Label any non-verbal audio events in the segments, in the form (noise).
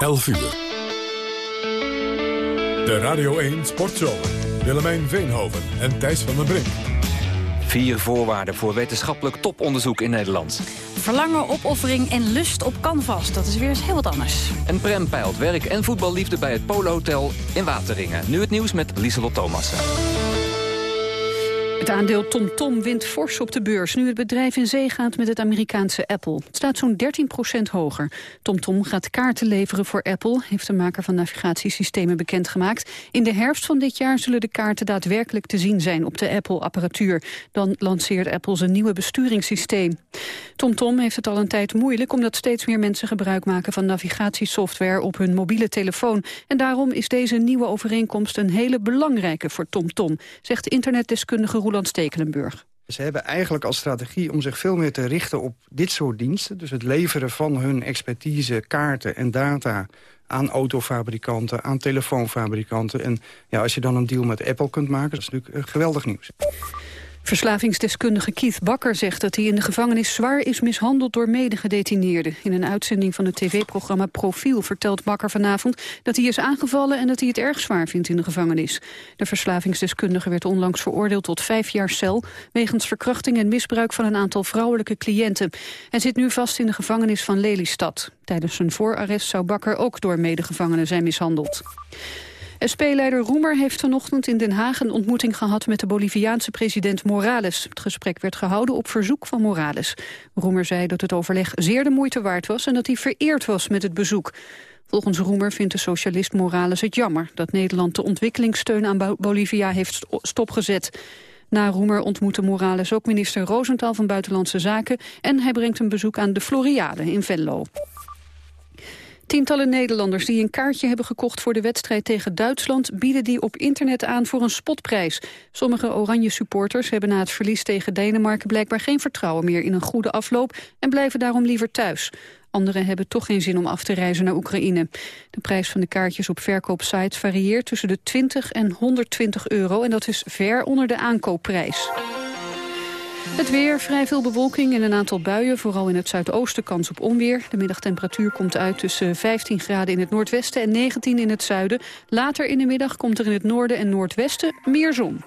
11 uur. De Radio 1 Sportzomer. Willemijn Veenhoven en Thijs van den Brink. Vier voorwaarden voor wetenschappelijk toponderzoek in Nederland. Verlangen, opoffering en lust op canvas. Dat is weer eens heel wat anders. En Prem peilt werk en voetballiefde bij het Polo Hotel in Wateringen. Nu het nieuws met Lieselot Thomassen. Het aandeel TomTom Tom wint fors op de beurs... nu het bedrijf in zee gaat met het Amerikaanse Apple. Het staat zo'n 13% hoger. TomTom Tom gaat kaarten leveren voor Apple... heeft de maker van navigatiesystemen bekendgemaakt. In de herfst van dit jaar zullen de kaarten daadwerkelijk te zien zijn... op de Apple-apparatuur. Dan lanceert Apple zijn nieuwe besturingssysteem. TomTom Tom heeft het al een tijd moeilijk... omdat steeds meer mensen gebruik maken van navigatiesoftware... op hun mobiele telefoon. En daarom is deze nieuwe overeenkomst een hele belangrijke voor TomTom... Tom, zegt internetdeskundige Ze hebben eigenlijk als strategie om zich veel meer te richten op dit soort diensten. Dus het leveren van hun expertise, kaarten en data aan autofabrikanten, aan telefoonfabrikanten. En ja, als je dan een deal met Apple kunt maken, dat is natuurlijk geweldig nieuws. Verslavingsdeskundige Keith Bakker zegt dat hij in de gevangenis zwaar is mishandeld door medegedetineerden. In een uitzending van het tv-programma Profiel vertelt Bakker vanavond dat hij is aangevallen en dat hij het erg zwaar vindt in de gevangenis. De verslavingsdeskundige werd onlangs veroordeeld tot vijf jaar cel wegens verkrachting en misbruik van een aantal vrouwelijke cliënten. Hij zit nu vast in de gevangenis van Lelystad. Tijdens zijn voorarrest zou Bakker ook door medegevangenen zijn mishandeld. SP-leider Roemer heeft vanochtend in Den Haag een ontmoeting gehad met de Boliviaanse president Morales. Het gesprek werd gehouden op verzoek van Morales. Roemer zei dat het overleg zeer de moeite waard was en dat hij vereerd was met het bezoek. Volgens Roemer vindt de socialist Morales het jammer dat Nederland de ontwikkelingssteun aan Bolivia heeft stopgezet. Na Roemer ontmoette Morales ook minister Rosenthal van Buitenlandse Zaken en hij brengt een bezoek aan de Floriade in Venlo. Tientallen Nederlanders die een kaartje hebben gekocht voor de wedstrijd tegen Duitsland... bieden die op internet aan voor een spotprijs. Sommige oranje supporters hebben na het verlies tegen Denemarken... blijkbaar geen vertrouwen meer in een goede afloop... en blijven daarom liever thuis. Anderen hebben toch geen zin om af te reizen naar Oekraïne. De prijs van de kaartjes op verkoopsites varieert tussen de 20 en 120 euro... en dat is ver onder de aankoopprijs. Het weer, vrij veel bewolking en een aantal buien. Vooral in het zuidoosten kans op onweer. De middagtemperatuur komt uit tussen 15 graden in het noordwesten en 19 in het zuiden. Later in de middag komt er in het noorden en noordwesten meer zon.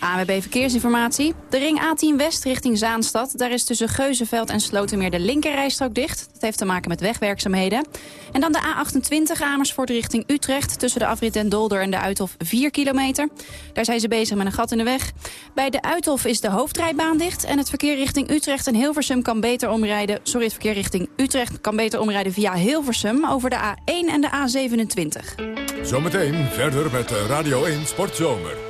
AWB Verkeersinformatie. De ring A10 West richting Zaanstad. Daar is tussen Geuzenveld en Slotermeer de linkerrijstrook dicht. Dat heeft te maken met wegwerkzaamheden. En dan de A28 Amersfoort richting Utrecht. Tussen de afrit en Dolder en de Uithof 4 kilometer. Daar zijn ze bezig met een gat in de weg. Bij de Uithof is de hoofdrijbaan dicht. En het verkeer richting Utrecht en Hilversum kan beter omrijden. Sorry, het verkeer richting Utrecht kan beter omrijden via Hilversum... over de A1 en de A27. Zometeen verder met Radio 1 Sportzomer.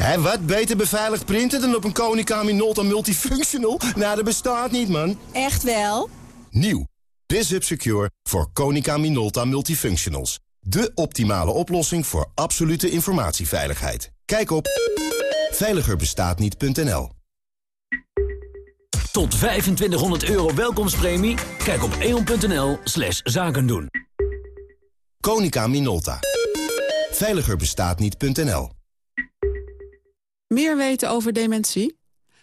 Hé, wat? Beter beveiligd printen dan op een Konica Minolta Multifunctional? Nou, dat bestaat niet, man. Echt wel? Nieuw. BizHub Secure voor Konica Minolta Multifunctionals. De optimale oplossing voor absolute informatieveiligheid. Kijk op veiligerbestaatniet.nl Tot 2500 euro welkomstpremie? Kijk op eon.nl slash zakendoen. Konica Minolta. Veiligerbestaatniet.nl meer weten over dementie?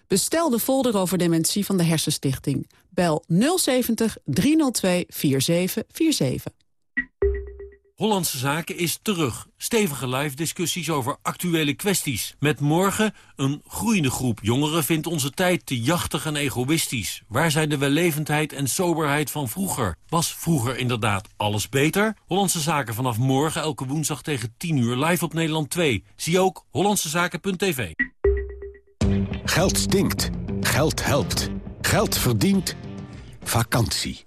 Bestel de folder over dementie van de Hersenstichting. Bel 070 302 4747. Hollandse Zaken is terug. Stevige live discussies over actuele kwesties. Met morgen een groeiende groep jongeren vindt onze tijd te jachtig en egoïstisch. Waar zijn de wellevendheid en soberheid van vroeger? Was vroeger inderdaad alles beter? Hollandse Zaken vanaf morgen elke woensdag tegen 10 uur live op Nederland 2. Zie ook hollandsezaken.tv. Geld stinkt. Geld helpt. Geld verdient. Vakantie.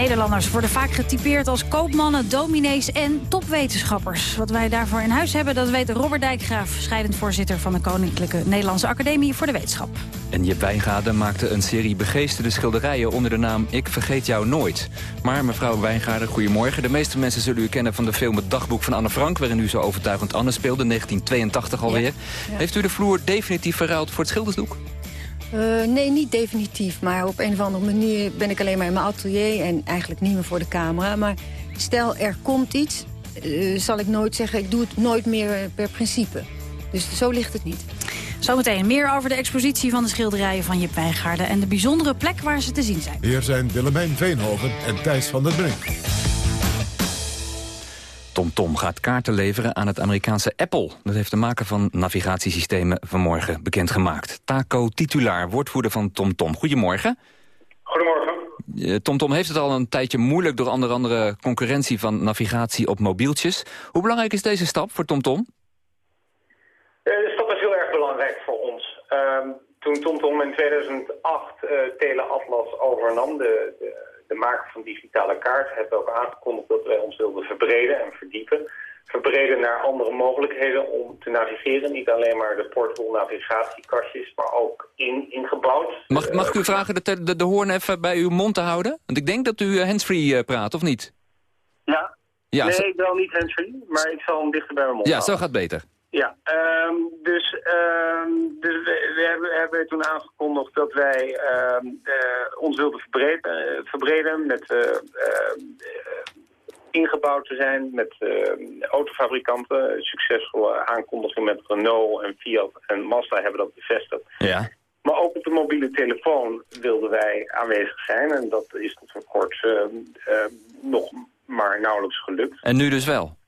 Nederlanders worden vaak getypeerd als koopmannen, dominees en topwetenschappers. Wat wij daarvoor in huis hebben, dat weet Robert Dijkgraaf... scheidend voorzitter van de Koninklijke Nederlandse Academie voor de Wetenschap. En Jip Wijngaarden maakte een serie begeesterde schilderijen... onder de naam Ik Vergeet Jou Nooit. Maar mevrouw Wijngaarden, goedemorgen. De meeste mensen zullen u kennen van de film Het Dagboek van Anne Frank... waarin u zo overtuigend Anne speelde, 1982 alweer. Heeft u de vloer definitief verruild voor het schildersdoek? Uh, nee, niet definitief. Maar op een of andere manier ben ik alleen maar in mijn atelier... en eigenlijk niet meer voor de camera. Maar stel, er komt iets, uh, zal ik nooit zeggen... ik doe het nooit meer per principe. Dus zo ligt het niet. Zometeen meer over de expositie van de schilderijen van Jip Wijngaarden... en de bijzondere plek waar ze te zien zijn. Hier zijn Willemijn Veenhoven en Thijs van der Brink. TomTom gaat kaarten leveren aan het Amerikaanse Apple. Dat heeft de maker van navigatiesystemen vanmorgen bekendgemaakt. Taco Titulaar, woordvoerder van TomTom. Goedemorgen. Goedemorgen. TomTom heeft het al een tijdje moeilijk... door onder andere concurrentie van navigatie op mobieltjes. Hoe belangrijk is deze stap voor TomTom? De stap is heel erg belangrijk voor ons. Uh, toen TomTom in 2008 uh, Teleatlas overnam... de, de de maker van digitale kaarten hebben ook aangekondigd dat wij ons wilden verbreden en verdiepen. Verbreden naar andere mogelijkheden om te navigeren. Niet alleen maar de portable navigatiekastjes, maar ook in, ingebouwd. Mag, mag ik u vragen de, de, de hoorn even bij uw mond te houden? Want ik denk dat u handsfree uh, praat, of niet? Ja. ja nee, ik wel niet handsfree, maar ik zal hem dichter bij mijn mond Ja, houden. zo gaat beter. Ja, um, dus, um, dus we, we, hebben, hebben, toen aangekondigd dat wij um, uh, ons wilden verbreden, verbreden met uh, ingebouwd te zijn met autofabrikanten. Succesvolle aankondiging met Renault en Fiat en Mazda hebben dat bevestigd. Ja. Maar ook op de mobiele telefoon wilden wij aanwezig zijn en dat is tot voor kort nog maar nauwelijks gelukt. En nu dus wel?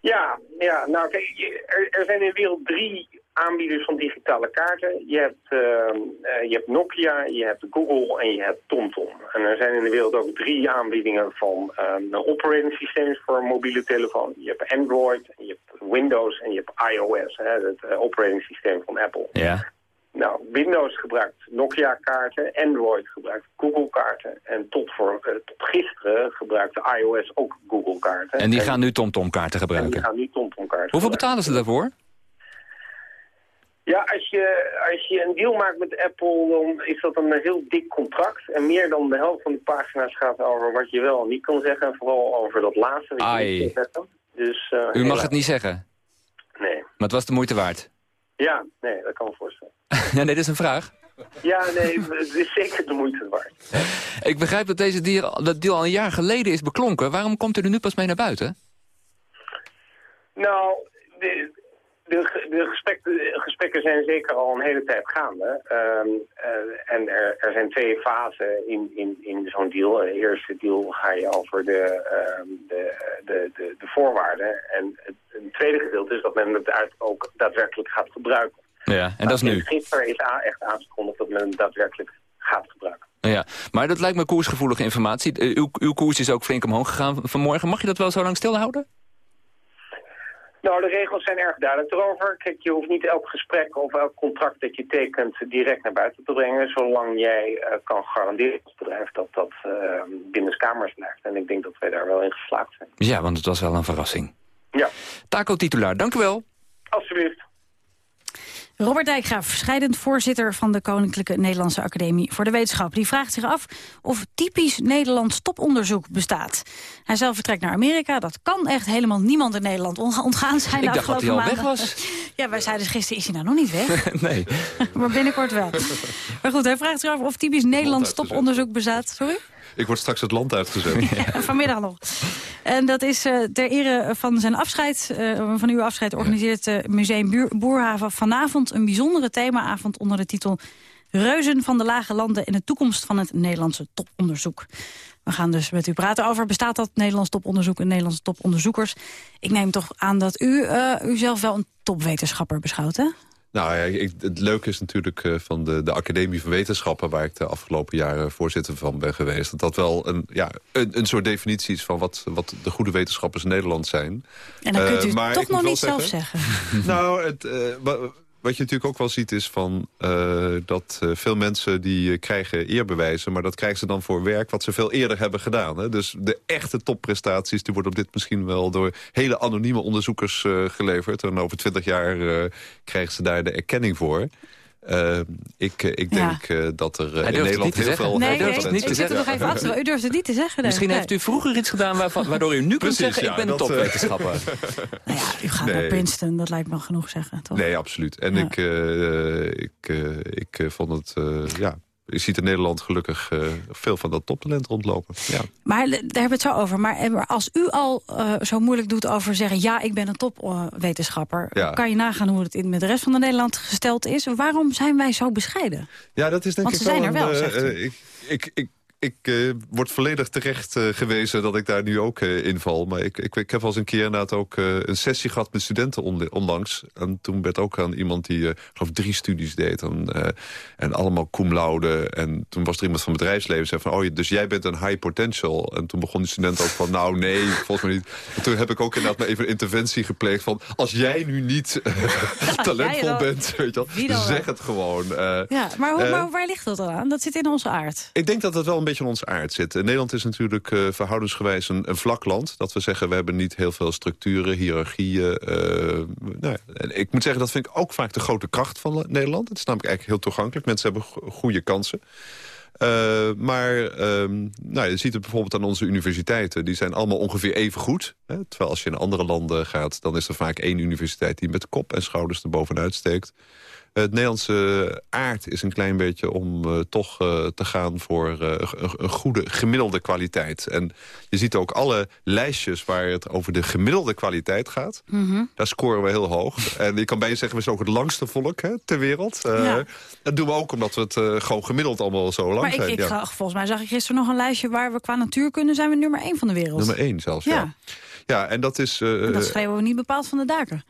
Ja, ja nou kijk, er, er, zijn in de wereld drie aanbieders van digitale kaarten. Je hebt, uh, uh, je hebt Nokia, je hebt Google en je hebt TomTom. En er zijn in de wereld ook drie aanbiedingen van uh, operating systems voor mobiele telefoon. Je hebt Android, je hebt Windows en je hebt iOS, het operating systeem van Apple. Ja. Nou, Windows gebruikt Nokia-kaarten, Android gebruikt Google-kaarten... en tot, voor, uh, tot gisteren gebruikte iOS ook Google-kaarten. En die gaan nu TomTom-kaarten gebruiken? En die gaan nu TomTom-kaarten Hoeveel betalen ze daarvoor? Ja, als je, als je een deal maakt met Apple, dan is dat een heel dik contract. En meer dan de helft van de pagina's gaat over wat je wel en niet kan zeggen. En vooral over dat laatste. Zeggen. Dus, uh, U mag het niet zeggen? Nee. Maar het was de moeite waard? Ja, nee, dat kan me voorstellen. (laughs) ja, nee, dat is een vraag. Ja, nee, het is zeker de moeite waard. Ik begrijp dat deze deal, dat al een jaar geleden is beklonken. Waarom komt u er nu pas mee naar buiten? Nou, de, de, de gesprekken, gesprekken, zijn zeker al een hele tijd gaande. Um, uh, en er, er, zijn twee fasen in, in, in zo'n deal. De eerste deal ga je over de, um, de, de, de, de, voorwaarden. En het, het, tweede gedeelte is dat men het uit ook daadwerkelijk gaat gebruiken. Ja, en dat is nu. Gisteren is echt aangekondigd dat men het daadwerkelijk gaat gebruiken. Ja, maar dat lijkt me koersgevoelige informatie. Uw, uw koers is ook flink omhoog gegaan vanmorgen. Mag je dat wel zo lang stilhouden? Nou, de regels zijn erg duidelijk erover. Kijk, je hoeft niet elk gesprek of elk contract dat je tekent direct naar buiten te brengen, zolang jij uh, kan garanderen als bedrijf dat dat uh, binnenskamers blijft. En ik denk dat wij daar wel in geslaagd zijn. Ja, want het was wel een verrassing. Ja. Taco titulaar, dank u wel. Alsjeblieft. Robert Dijkgraaf, scheidend voorzitter van de Koninklijke Nederlandse Academie voor de Wetenschap. Die vraagt zich af of typisch Nederlands toponderzoek bestaat. Hij zelf vertrekt naar Amerika. Dat kan echt helemaal niemand in Nederland ontgaan zijn. Ik dacht dat hij al weg was. (laughs) Ja, wij zeiden dus gisteren, is hij nou nog niet weg? (laughs) nee. (laughs) maar binnenkort wel. Maar goed, hij vraagt zich af of typisch Nederlands toponderzoek bestaat. Sorry? Ik word straks het land uitgezet. ja, vanmiddag nog. En dat is uh, ter ere van zijn afscheid, uh, van uw afscheid, organiseert uh, Museum Boerhaven vanavond een bijzondere themaavond onder de titel Reuzen van de Lage Landen en de toekomst van het Nederlandse toponderzoek. We gaan dus met u praten over, bestaat dat Nederlands toponderzoek en Nederlandse toponderzoekers? Ik neem toch aan dat u uzelf wel een topwetenschapper beschouwt, hè? Nou ja, ik, het leuke is natuurlijk uh, van de, de Academie van Wetenschappen... waar ik de afgelopen jaren voorzitter van ben geweest... dat dat wel een, ja, een, een soort definitie is van wat, wat de goede wetenschappers in Nederland zijn. En dan kunt u uh, toch nog niet zelf zeggen. (laughs) nou, het, uh, wat je natuurlijk ook wel ziet is van, uh, dat uh, veel mensen die uh, krijgen eerbewijzen... maar dat krijgen ze dan voor werk wat ze veel eerder hebben gedaan. Hè? Dus de echte topprestaties die worden op dit misschien wel... door hele anonieme onderzoekers geleverd. En over twintig jaar krijgen ze daar de erkenning voor. Uh, ik, ik denk ja. uh, dat er uh, in Nederland heel veel... Nee, nee, ik, niet te zeggen. nog even achter. U durft het niet te zeggen. Misschien nee. heeft u vroeger iets gedaan waarvan, waardoor u nu (laughs) kunt zeggen... ja, ik ben een topwetenschapper. (laughs) nou ja, u gaat nee. naar Princeton, dat lijkt me genoeg zeggen, toch? Nee, absoluut. En ja. ik, ik, ik vond het... ja, je ziet in Nederland gelukkig uh, veel van dat toptalent rondlopen. Ja. Maar daar hebben we het zo over. Maar als u al uh, zo moeilijk doet over zeggen... ja, ik ben een topwetenschapper... Ja. kan je nagaan hoe het in met de rest van de Nederland gesteld is. Waarom zijn wij zo bescheiden? Ja, dat is denk Want ik ze zijn wel er wel, een, zegt u. ik, ik, ik ik uh, word volledig terecht uh, gewezen dat ik daar nu ook uh, inval. Maar ik, ik, ik heb wel eens een keer inderdaad ook een sessie gehad met studenten on, onlangs. En toen werd ook aan iemand die geloof drie studies deed. En, en allemaal cum laude. En toen was er iemand van bedrijfsleven zei van... oh, dus jij bent een high potential. En toen begon die student ook van, nou nee, (laughs) volgens mij niet. En toen heb ik ook inderdaad maar even een interventie gepleegd van... als jij nu niet talentvol bent, weet je wel, zeg het gewoon. ja, maar, hoe, maar waar ligt dat dan aan? Dat zit in onze aard. Ik denk dat dat wel een beetje onze aard zit. Nederland is natuurlijk uh, verhoudensgewijs een, een, vlak land. Dat we zeggen, we hebben niet heel veel structuren, hiërarchieën. Uh, nou ja, ik moet zeggen, dat vind ik ook vaak de grote kracht van Nederland. Het is namelijk eigenlijk heel toegankelijk. Mensen hebben goede kansen. Uh, maar um, nou, je ziet het bijvoorbeeld aan onze universiteiten. Die zijn allemaal ongeveer even goed. Hè? Terwijl als je in andere landen gaat... dan is er vaak één universiteit die met kop en schouders er bovenuit steekt. Het Nederlandse aard is een klein beetje om uh, toch uh, te gaan voor uh, een, een, goede gemiddelde kwaliteit. En je ziet ook alle lijstjes waar het over de gemiddelde kwaliteit gaat. Mhm. Mm -hmm. Daar scoren we heel hoog. En je kan bijna zeggen, we zijn ook het langste volk hè, ter wereld. Ja. Dat doen we ook omdat we het gewoon gemiddeld allemaal zo lang maar zijn. Ik, ik, ja. Volgens mij zag ik gisteren nog een lijstje waar we qua natuurkunde zijn we nummer één van de wereld. Nummer één zelfs, ja. Ja, ja en dat is... en dat schreeuwen we niet bepaald van de daken.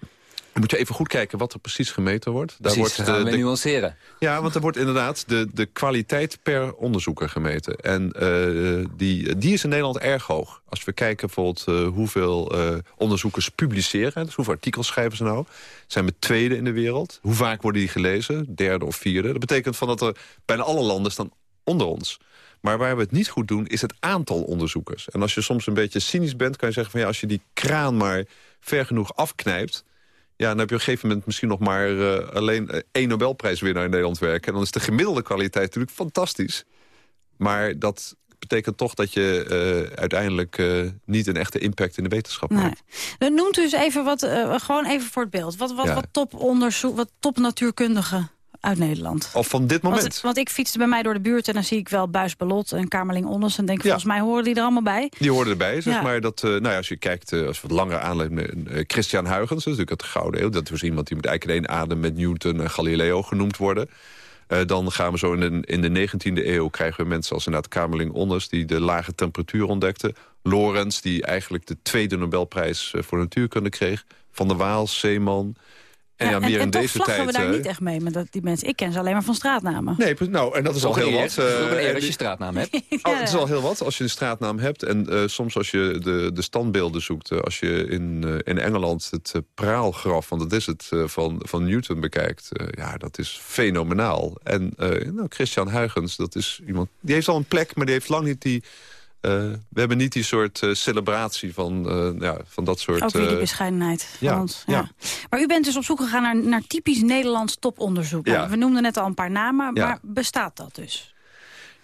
Dan moet je even goed kijken wat er precies gemeten wordt. Daar precies, wordt gaan we nuanceren. Ja, want er wordt inderdaad de, de kwaliteit per onderzoeker gemeten. En uh, die, die is in Nederland erg hoog. Als we kijken bijvoorbeeld uh, hoeveel uh, onderzoekers publiceren... dus hoeveel artikels schrijven ze nou... zijn we tweede in de wereld. Hoe vaak worden die gelezen? Derde of vierde. Dat betekent van dat er bijna alle landen staan onder ons. Maar waar we het niet goed doen, is het aantal onderzoekers. En als je soms een beetje cynisch bent, kan je zeggen... van ja, als je die kraan maar ver genoeg afknijpt... Ja, dan heb je op een gegeven moment misschien nog maar uh, alleen uh, één Nobelprijswinnaar in Nederland werken. En dan is de gemiddelde kwaliteit natuurlijk fantastisch. Maar dat betekent toch dat je uh, uiteindelijk niet een echte impact in de wetenschap nee. maakt. Dan noemt u eens even wat, gewoon even voor het beeld. Wat, wat, Ja. wat toponderzoek, wat topnatuurkundigen uit Nederland. Of van dit moment. Want, want ik fietste bij mij door de buurt en dan zie ik wel Buis Belot en Kamerling Onnes. En denk, volgens mij horen die er allemaal bij. Die hoorden erbij, zeg Ja. maar. Dat, eh, nou ja, als je kijkt, eh, als we wat langer aanleven... eh, Christian Huygens, dat is natuurlijk het Gouden Eeuw. Dat was iemand die met één adem met Newton en Galileo genoemd worden. Dan gaan we zo in de, in de 19e eeuw krijgen we mensen als inderdaad Kamerling Onnes... die de lage temperatuur ontdekte. Lorenz, die eigenlijk de tweede Nobelprijs voor natuurkunde kreeg. Van der Waal, Zeeman... En ja, meer en, in toch deze vlaggen tijd... we daar niet echt mee met dat, die mensen. Ik ken ze alleen maar van straatnamen. Nee, nou, en dat is al heel wat. eh, eer als je straatnaam hebt. (laughs) Oh, het is al heel wat als je een straatnaam hebt. En eh, soms als je de, de standbeelden zoekt. eh, als je in, eh, in Engeland het praalgraf, want dat is het, eh, van, van Newton bekijkt. eh, ja, dat is fenomenaal. En eh, nou, Christian Huygens, dat is iemand... Die heeft al een plek, maar die heeft lang niet die... eh, we hebben niet die soort eh, celebratie van, eh, ja, van dat soort... Ook weer die eh, bescheidenheid van ja, ons. ja. Maar u bent dus op zoek gegaan naar, naar typisch Nederlands toponderzoek. Ja. We noemden net al een paar namen, Ja. maar bestaat dat dus?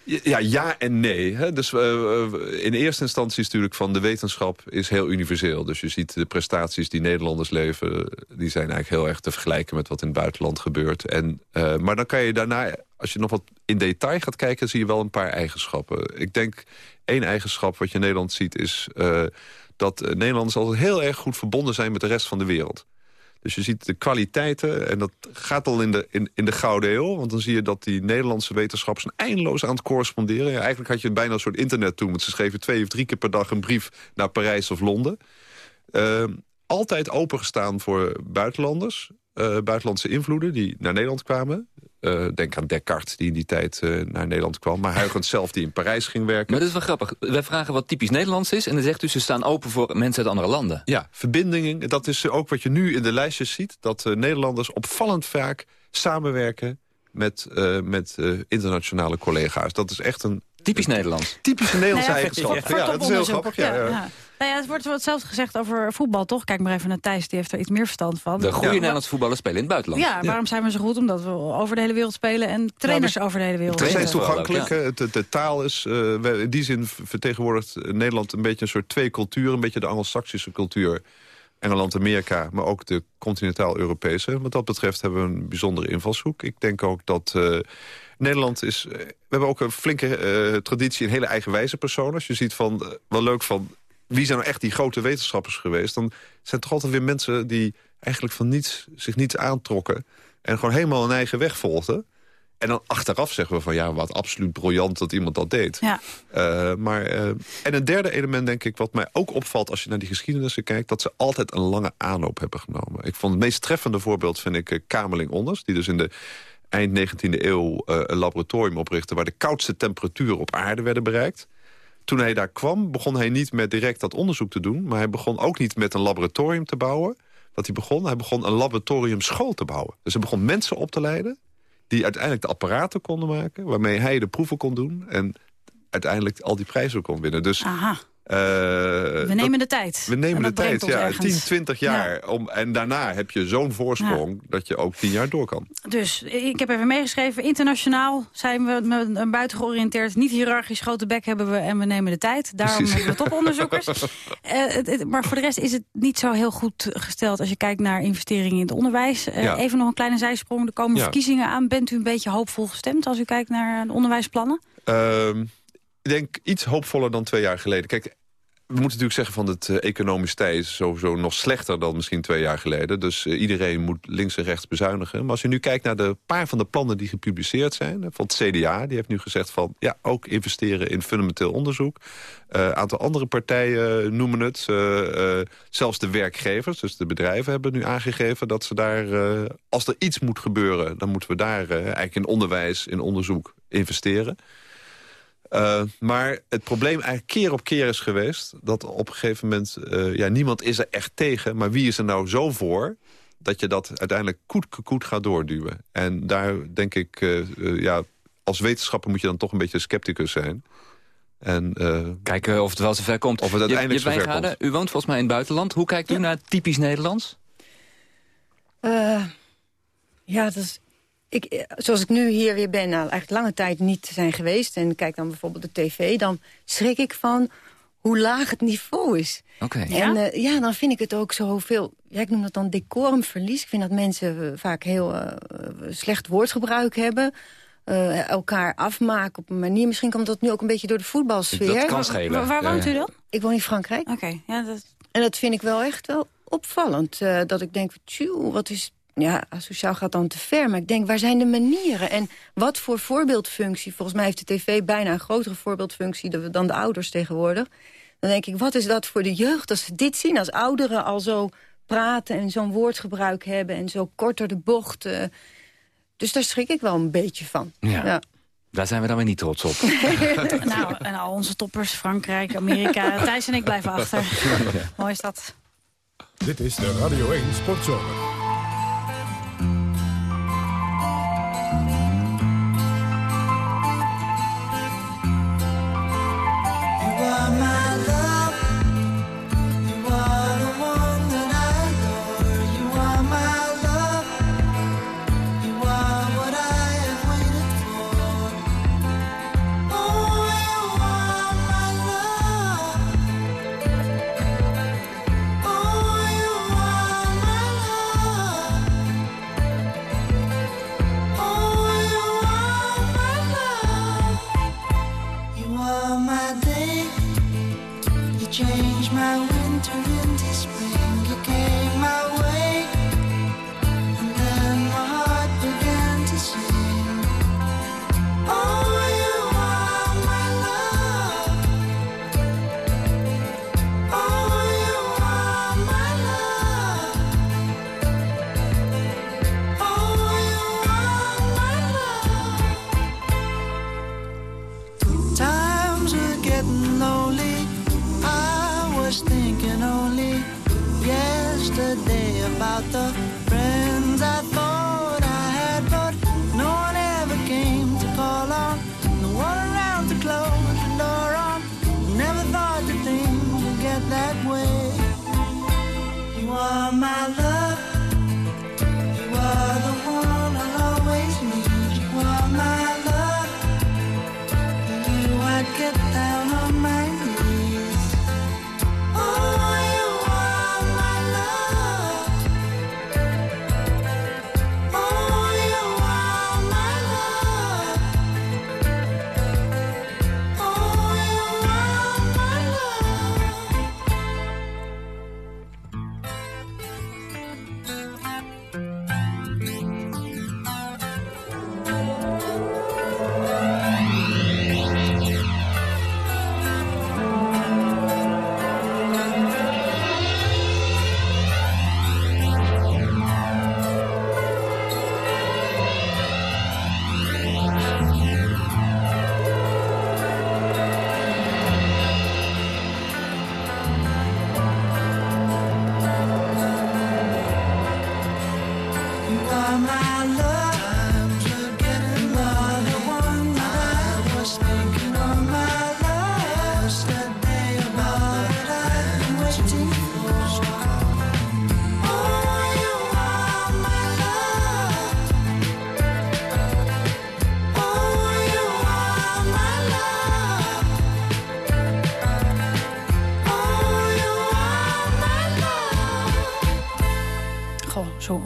Ja, ja en nee. Hè. Dus eh, eh, in eerste instantie is natuurlijk van de wetenschap is heel universeel. Dus je ziet de prestaties die Nederlanders leveren... die zijn eigenlijk heel erg te vergelijken met wat in het buitenland gebeurt. En, eh, maar dan kan je daarna, als je nog wat in detail gaat kijken... zie je wel een paar eigenschappen. Ik denk één eigenschap wat je in Nederland ziet is... dat Nederlanders altijd heel erg goed verbonden zijn met de rest van de wereld. Dus je ziet de kwaliteiten, en dat gaat al in de, in, in de Gouden Eeuw... want dan zie je dat die Nederlandse wetenschappers... zijn eindeloos aan het corresponderen. Ja, eigenlijk had je bijna een soort internet toen... want ze schreven twee of drie keer per dag een brief naar Parijs of Londen. Ehm, altijd opengestaan voor buitenlanders. eh, buitenlandse invloeden die naar Nederland kwamen. Eh, denk aan Descartes, die in die tijd eh, naar Nederland kwam. Maar Huygens zelf, die in Parijs ging werken. Maar dat is wel grappig. Wij vragen wat typisch Nederlands is... en dan zegt u ze staan open voor mensen uit andere landen. Ja, verbindingen. Dat is ook wat je nu in de lijstjes ziet. Dat Nederlanders opvallend vaak samenwerken met, met internationale collega's. Dat is echt een... Typisch Nederlands. Typische Nederlandse ja, eigenschap. Ja, voor dat is heel grappig. Ja, ja, ja. ja. Nou ja, het wordt hetzelfde gezegd over voetbal, toch? Kijk maar even naar Thijs, die heeft er iets meer verstand van. De goede Ja. Nederlandse voetballers spelen in het buitenland. Ja, waarom zijn we zo goed? Omdat we over de hele wereld spelen en trainers dus over de hele wereld Het zijn toegankelijk. De, de taal is... eh, in die zin vertegenwoordigt Nederland een beetje een soort twee culturen. Een beetje de anglo-saxische cultuur. Engeland, Amerika, maar ook de continentaal-Europese. Wat dat betreft hebben we een bijzondere invalshoek. Ik denk ook dat... eh, Nederland is... eh, we hebben ook een flinke eh, traditie in hele eigenwijze personen. Als je ziet van, wel leuk van... wie zijn nou echt die grote wetenschappers geweest... dan zijn het toch altijd weer mensen die eigenlijk van niets, zich niets aantrokken... en gewoon helemaal een eigen weg volgden. En dan achteraf zeggen we van ja, wat absoluut briljant dat iemand dat deed. Ja. Eh, maar, eh, en een derde element, denk ik, wat mij ook opvalt... als je naar die geschiedenissen kijkt... dat ze altijd een lange aanloop hebben genomen. Ik vond het meest treffende voorbeeld, vind ik, eh, Kamerling Onders... die dus in de eind 19e eeuw een laboratorium oprichtte... waar de koudste temperaturen op aarde werden bereikt. Toen hij daar kwam, begon hij niet met direct dat onderzoek te doen... maar hij begon ook niet met een laboratorium te bouwen. Wat hij begon, hij begon een laboratoriumschool te bouwen. Dus hij begon mensen op te leiden die uiteindelijk de apparaten konden maken... waarmee hij de proeven kon doen en uiteindelijk al die prijzen kon winnen. Dus eh, we nemen de tijd. we En nemen de tijd, ja, ergens. 10, 20 jaar. Om, en daarna heb je zo'n voorsprong dat je ook 10 jaar door kan. Dus ik heb even meegeschreven, internationaal zijn we een buiten georiënteerd. Niet hiërarchisch, grote bek hebben we en we nemen de tijd. Daarom Precies. hebben we toponderzoekers. (laughs) Eh, het- het- maar voor de rest is het niet zo heel goed gesteld als je kijkt naar investeringen in het onderwijs. Eh, Ja. Even nog een kleine zijsprong, er komen verkiezingen aan. Bent u een beetje hoopvol gestemd als u kijkt naar de onderwijsplannen? Ehm, denk iets hoopvoller dan twee jaar geleden. Kijk, we moeten natuurlijk zeggen van het eh, economisch tij is sowieso nog slechter dan misschien twee jaar geleden. Dus eh, iedereen moet links en rechts bezuinigen. Maar als je nu kijkt naar de paar van de plannen die gepubliceerd zijn... eh, van het CDA, die heeft nu gezegd van ja, ook investeren in fundamenteel onderzoek. Een aantal andere partijen noemen het. eh, eh, zelfs de werkgevers, dus de bedrijven, hebben nu aangegeven... dat ze daar, eh, als er iets moet gebeuren... dan moeten we daar eh, eigenlijk in onderwijs, in onderzoek investeren. Uh, maar het probleem eigenlijk keer op keer is geweest... dat op een gegeven moment... Uh, ja, niemand is er echt tegen, maar wie is er nou zo voor... dat je dat uiteindelijk koet koet gaat doorduwen. En daar denk ik... Uh, ja, als wetenschapper moet je dan toch een beetje scepticus zijn... En, Kijken of het wel zover komt. Of het uiteindelijk je, je zover komt. U woont volgens mij in het buitenland. Hoe kijkt u naar typisch Nederlands? Uh, ja, dat is ik, zoals ik nu hier weer ben, nou, eigenlijk lange tijd niet zijn geweest... en kijk dan bijvoorbeeld de tv, dan schrik ik van hoe laag het niveau is. Oké. Okay. En ja? Uh, ja, dan vind ik het ook zoveel... Ja, ik noem dat dan decorumverlies. Ik vind dat mensen uh, vaak heel uh, slecht woordgebruik hebben... Uh, elkaar afmaken op een manier. Misschien komt dat nu ook een beetje door de voetbalsfeer. Dat kan schelen. Waar, waar woont ja, ja. u dan? Ik woon in Frankrijk. Oké, okay, ja, dat... En dat vind ik wel echt wel opvallend. Uh, dat ik denk, tjoe, wat is ja, asociaal gaat dan te ver. Maar ik denk, waar zijn de manieren? En wat voor voorbeeldfunctie? Volgens mij heeft de tv bijna een grotere voorbeeldfunctie... dan de ouders tegenwoordig. Dan denk ik, wat is dat voor de jeugd? Als ze dit zien, als ouderen al zo praten... en zo'n woordgebruik hebben en zo korter de bocht... Uh, dus daar schrik ik wel een beetje van. Ja. ja. Daar zijn we dan weer niet trots op. (laughs) nou, en al onze toppers, Frankrijk, Amerika... (laughs) Thijs en ik blijven achter. Ja. Mooi is dat. Dit is de Radio 1 Sportzomer.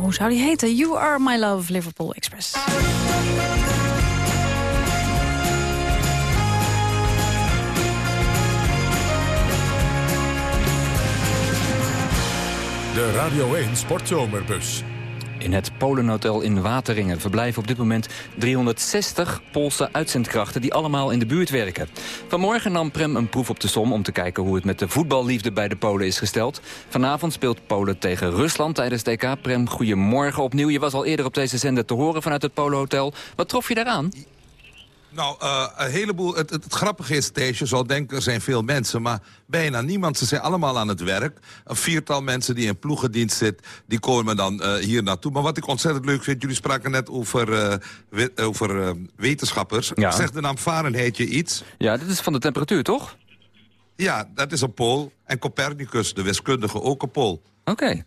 Hoe zou die heten? You Are My Love, Liverpool Express. De Radio 1 Sportzomerbus. In het Polenhotel in Wateringen verblijven op dit moment 360 Poolse uitzendkrachten die allemaal in de buurt werken. Vanmorgen nam Prem een proef op de som om te kijken hoe het met de voetballiefde bij de Polen is gesteld. Vanavond speelt Polen tegen Rusland tijdens EK. Prem, goedemorgen opnieuw. Je was al eerder op deze zender te horen vanuit het Polenhotel. Wat trof je daaraan? Nou, eh, een heleboel. Het, het, het grappige is, Thijs, je zou denken er zijn veel mensen, maar bijna niemand. Ze zijn allemaal aan het werk. Een viertal mensen die in ploegendienst zitten, die komen dan eh, hier naartoe. Maar wat ik ontzettend leuk vind, jullie spraken net over, we- over eh, wetenschappers. Ja. Zegt de naam Fahrenheit je iets? Ja, dit is van de temperatuur, toch? Ja, dat is een Pool. En Copernicus, de wiskundige, ook een Pool. Oké.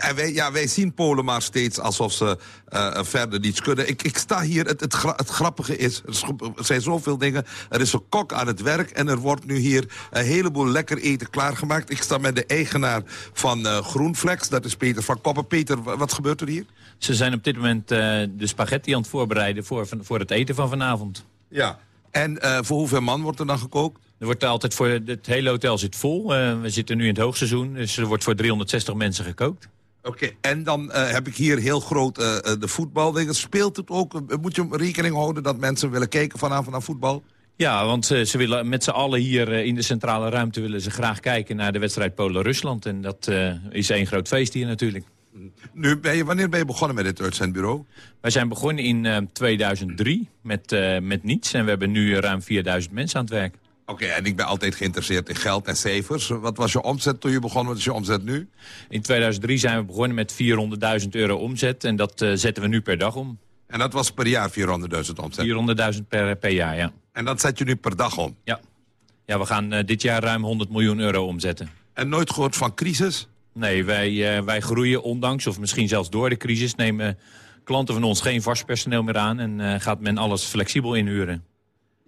En wij, ja, wij zien Polen maar steeds alsof ze eh, verder niets kunnen. Ik, ik sta hier, het, het, gra- het grappige is, er zijn zoveel dingen. Er is een kok aan het werk en er wordt nu hier een heleboel lekker eten klaargemaakt. Ik sta met de eigenaar van eh, Groenflex, dat is Peter van Koppen. Peter, wa- wat gebeurt er hier? Ze zijn op dit moment eh, de spaghetti aan het voorbereiden voor, voor het eten van vanavond. Ja. En voor hoeveel man wordt er dan gekookt? Er wordt altijd voor, het hele hotel zit vol. We zitten nu in het hoogseizoen, dus er wordt voor 360 mensen gekookt. Oké, en dan eh, heb ik hier heel groot eh, eh, de voetbaldingen. Speelt het ook? Moet je rekening houden dat mensen willen kijken vanavond naar voetbal? Ja, want ze willen met z'n allen hier in de centrale ruimte willen ze graag kijken naar de wedstrijd Polen-Rusland. En dat is één groot feest hier natuurlijk. Nu ben je, wanneer ben je begonnen met dit uitzendbureau? Wij zijn begonnen in eh, 2003 met, met niets en we hebben nu ruim 4000 mensen aan het werk. Oké, en ik ben altijd geïnteresseerd in geld en cijfers. Wat was je omzet toen je begon? Wat is je omzet nu? In 2003 zijn we begonnen met 400.000 euro omzet en dat eh, zetten we nu per dag om. En dat was per jaar 400.000 omzet? 400.000 per, per jaar, ja. En dat zet je nu per dag om? Ja. Ja, we gaan eh, dit jaar ruim 100 miljoen euro omzetten. En nooit gehoord van crisis? Nee, wij, eh, wij groeien ondanks, of misschien zelfs door de crisis... nemen klanten van ons geen vast personeel meer aan... en gaat men alles flexibel inhuren.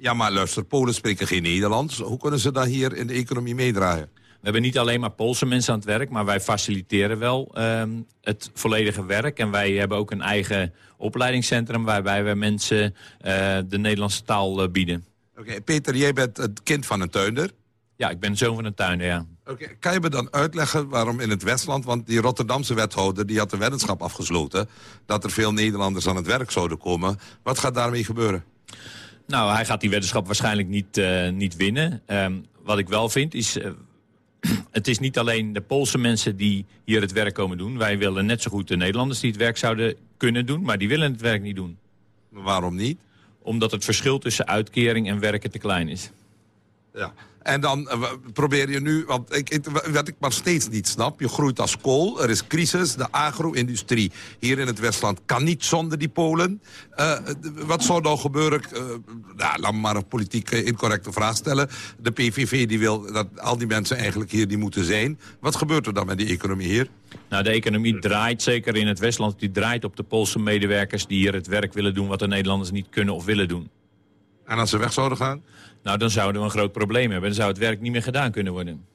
Ja, maar luister, Polen spreken geen Nederlands. Hoe kunnen ze dan hier in de economie meedraaien? We hebben niet alleen maar Poolse mensen aan het werk... maar wij faciliteren wel ehm, het volledige werk. En wij hebben ook een eigen opleidingscentrum... waarbij we mensen eh, de Nederlandse taal eh, bieden. Oké, Peter, jij bent het kind van een tuinder. Ja, ik ben zoon van een tuinder, ja. Oké, kan je me dan uitleggen waarom in het Westland... want die Rotterdamse wethouder die had de weddenschap afgesloten... dat er veel Nederlanders aan het werk zouden komen. Wat gaat daarmee gebeuren? Nou, hij gaat die weddenschap waarschijnlijk niet, eh, niet winnen. Ehm, wat ik wel vind is... eh, (clears throat) het is niet alleen de Poolse mensen die hier het werk komen doen. Wij willen net zo goed de Nederlanders die het werk zouden kunnen doen... maar die willen het werk niet doen. Waarom niet? Omdat het verschil tussen uitkering en werken te klein is. Ja. En dan eh, probeer je nu, want ik, ik, wat ik maar steeds niet snap... je groeit als kool, er is crisis, de agro-industrie hier in het Westland... kan niet zonder die Polen. Eh, d- wat zou nou gebeuren, eh, nou, laat me maar een politiek eh, incorrecte vraag stellen. De PVV die wil dat al die mensen eigenlijk hier die moeten zijn. Wat gebeurt er dan met die economie hier? Nou, de economie draait, zeker in het Westland, die draait op de Poolse medewerkers... die hier het werk willen doen wat de Nederlanders niet kunnen of willen doen. En als ze weg zouden gaan? Nou, dan zouden we een groot probleem hebben. Dan zou het werk niet meer gedaan kunnen worden.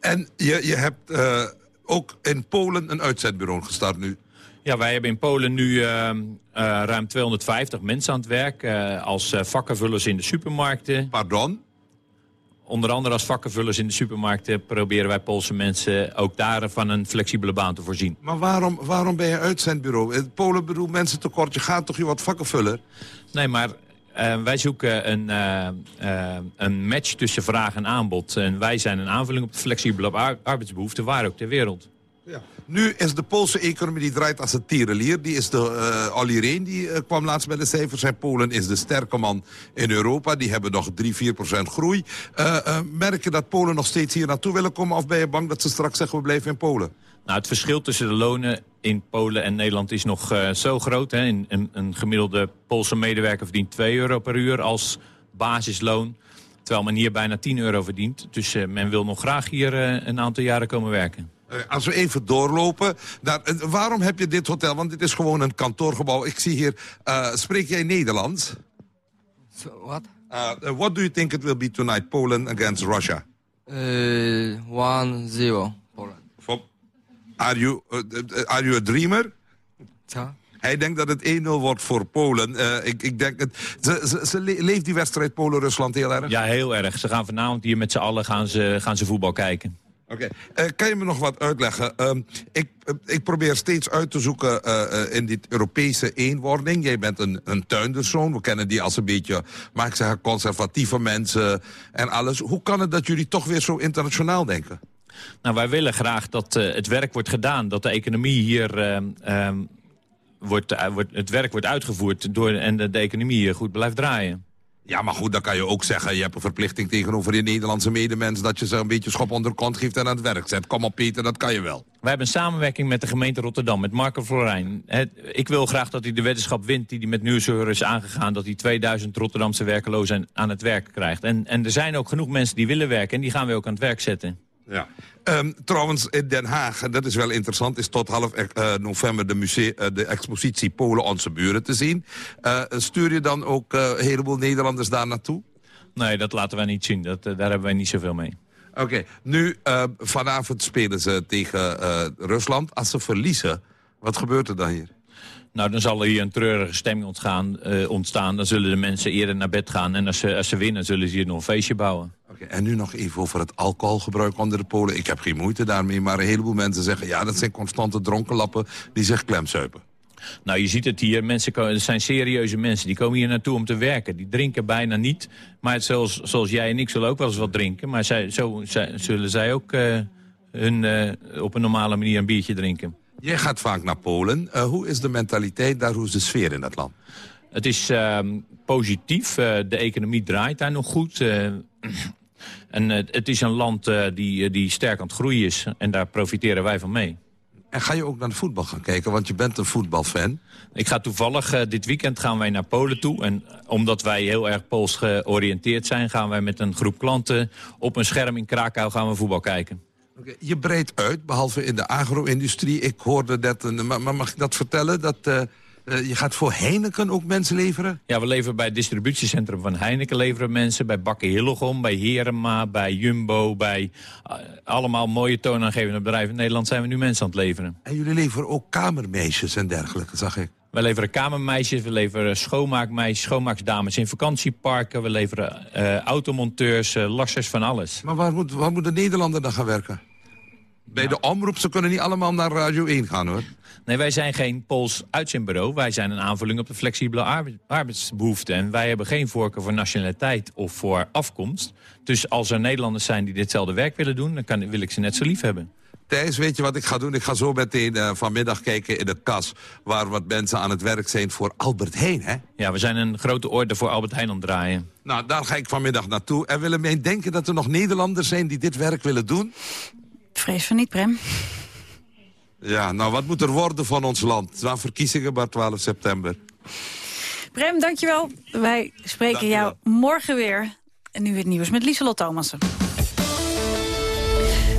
En je, je hebt eh, ook in Polen een uitzendbureau gestart nu. Ja, wij hebben in Polen nu eh, eh, ruim 250 mensen aan het werk... als vakkenvullers in de supermarkten. Pardon? Onder andere als vakkenvullers in de supermarkten... proberen wij Poolse mensen ook daar van een flexibele baan te voorzien. Maar waarom, waarom ben je uitzendbureau? In Polen bedoel mensen tekort, je gaat toch je wat vakken vullen? Nee, maar eh, wij zoeken een, eh, eh, een match tussen vraag en aanbod. En wij zijn een aanvulling op de flexibele ar- arbeidsbehoeften... waar ook ter wereld. Nu is de Poolse economie die draait als een tierenlier. Die is de uh, Olly die eh, kwam laatst met de cijfers. En Polen is de sterke man in Europa. Die hebben nog 3, 4 procent groei. Eh, eh, merk je dat Polen nog steeds hier naartoe willen komen? Of ben je bang dat ze straks zeggen we blijven in Polen? Nou, het verschil tussen de lonen in Polen en Nederland is nog zo groot. Hè. Een, een, een gemiddelde Poolse medewerker verdient 2 euro per uur als basisloon. Terwijl men hier bijna 10 euro verdient. Dus men wil nog graag hier een aantal jaren komen werken. Eh, als we even doorlopen. Daar, eh, waarom heb je dit hotel? Want dit is gewoon een kantoorgebouw. Ik zie hier, eh, spreek jij Nederlands? what? Uh, what do you think it will be tonight, Poland against Russia? Uh, one zero. Poland. Are you, are you a dreamer? Ja. Hij denkt dat het 1-0 wordt voor Polen. Eh, ik, ik denk het, ze, ze, ze le- leeft die wedstrijd Polen-Rusland heel erg? Ja, heel erg. Ze gaan vanavond hier met z'n allen gaan ze, gaan ze voetbal kijken. Oké. Eh, kan je me nog wat uitleggen? Ehm, ik, eh, ik probeer steeds uit te zoeken eh, in dit Europese eenwording. Jij bent een, een tuinderszoon. We kennen die als een beetje, mag ik zeggen, conservatieve mensen en alles. Hoe kan het dat jullie toch weer zo internationaal denken? Nou, wij willen graag dat het werk wordt gedaan. Dat de economie hier... ehm, ehm, wordt, wordt, het werk wordt uitgevoerd door, en de, de economie hier goed blijft draaien. Ja, maar goed, dan kan je ook zeggen... je hebt een verplichting tegenover je Nederlandse medemens... dat je ze een beetje schop onder de kont geeft en aan het werk zet. Kom op, Peter, dat kan je wel. Wij hebben een samenwerking met de gemeente Rotterdam, met Marco Florijn. Ik wil graag dat hij de weddenschap wint die hij met Nieuwsuur is aangegaan... dat hij 2000 Rotterdamse werkelozen aan het werk krijgt. En, en er zijn ook genoeg mensen die willen werken en die gaan we ook aan het werk zetten. Ja. Ehm, trouwens, in Den Haag, en dat is wel interessant... is tot half eh, november de, musee, eh, de expositie Polen onze buren te zien. Eh, stuur je dan ook eh, een heleboel Nederlanders daar naartoe? Nee, dat laten wij niet zien. Dat, eh, daar hebben wij niet zoveel mee. Oké, nu eh, vanavond spelen ze tegen eh, Rusland. Als ze verliezen, wat gebeurt er dan hier? Nou, dan zal er hier een treurige stemming ontgaan, eh, ontstaan. Dan zullen de mensen eerder naar bed gaan. En als ze, als ze winnen, zullen ze hier nog een feestje bouwen. En nu nog even over het alcoholgebruik onder de Polen. Ik heb geen moeite daarmee, maar een heleboel mensen zeggen... ja, dat zijn constante dronkenlappen die zich klemzuipen. Nou, je ziet het hier. Mensen komen, het zijn serieuze mensen. Die komen hier naartoe om te werken. Die drinken bijna niet. Maar het, zoals, zoals jij en ik zullen ook wel eens wat drinken. Maar zij, zo zij- zullen zij ook eh, hun, eh, op een normale manier een biertje drinken. Jij gaat vaak naar Polen. Eh, hoe is de mentaliteit daar? Hoe is de sfeer in dat land? Het is ehm, positief. De economie draait daar nog goed. Eh, en eh, het is een land eh, die, die sterk aan het groeien is. En daar profiteren wij van mee. En ga je ook naar de voetbal gaan kijken? Want je bent een voetbalfan. Ik ga toevallig, eh, dit weekend gaan wij naar Polen toe. En omdat wij heel erg Pools georiënteerd zijn... gaan wij met een groep klanten op een scherm in Krakau gaan we voetbal kijken. Je breidt uit, behalve in de agro-industrie. Ik hoorde dat, maar mag ik dat vertellen? Dat eh, eh, je gaat voor Heineken ook mensen leveren? Ja, we leveren bij het distributiecentrum van Heineken leveren mensen. Bij Bakker Hillegom, bij Herema, bij Jumbo, bij eh, allemaal mooie toonaangevende bedrijven. In Nederland zijn we nu mensen aan het leveren. En jullie leveren ook kamermeisjes en dergelijke, zag ik. We leveren kamermeisjes, we leveren schoonmaakmeisjes, schoonmaaksdames in vakantieparken. We leveren eh, automonteurs, lassers van alles. Maar waar moet, waar moet de Nederlander dan gaan werken? Bij de omroep, ze kunnen niet allemaal naar Radio 1 gaan, hoor. Nee, wij zijn geen Pools uitzendbureau. Wij zijn een aanvulling op de flexibele arbe- arbeidsbehoeften. En wij hebben geen voorkeur voor nationaliteit of voor afkomst. Dus als er Nederlanders zijn die ditzelfde werk willen doen... dan kan, wil ik ze net zo lief hebben. Thijs, weet je wat ik ga doen? Ik ga zo meteen eh, vanmiddag kijken in de kas... waar wat mensen aan het werk zijn voor Albert Heijn, hè? Ja, we zijn een grote orde voor Albert Heijn aan het draaien. Nou, daar ga ik vanmiddag naartoe. En willen mij denken dat er nog Nederlanders zijn die dit werk willen doen? Vrees van niet, Prem. Ja, nou, wat moet er worden van ons land? Na verkiezingen maar 12 september. Prem, dankjewel. Wij spreken jou morgen weer. En nu het nieuws met Lieselot Thomassen.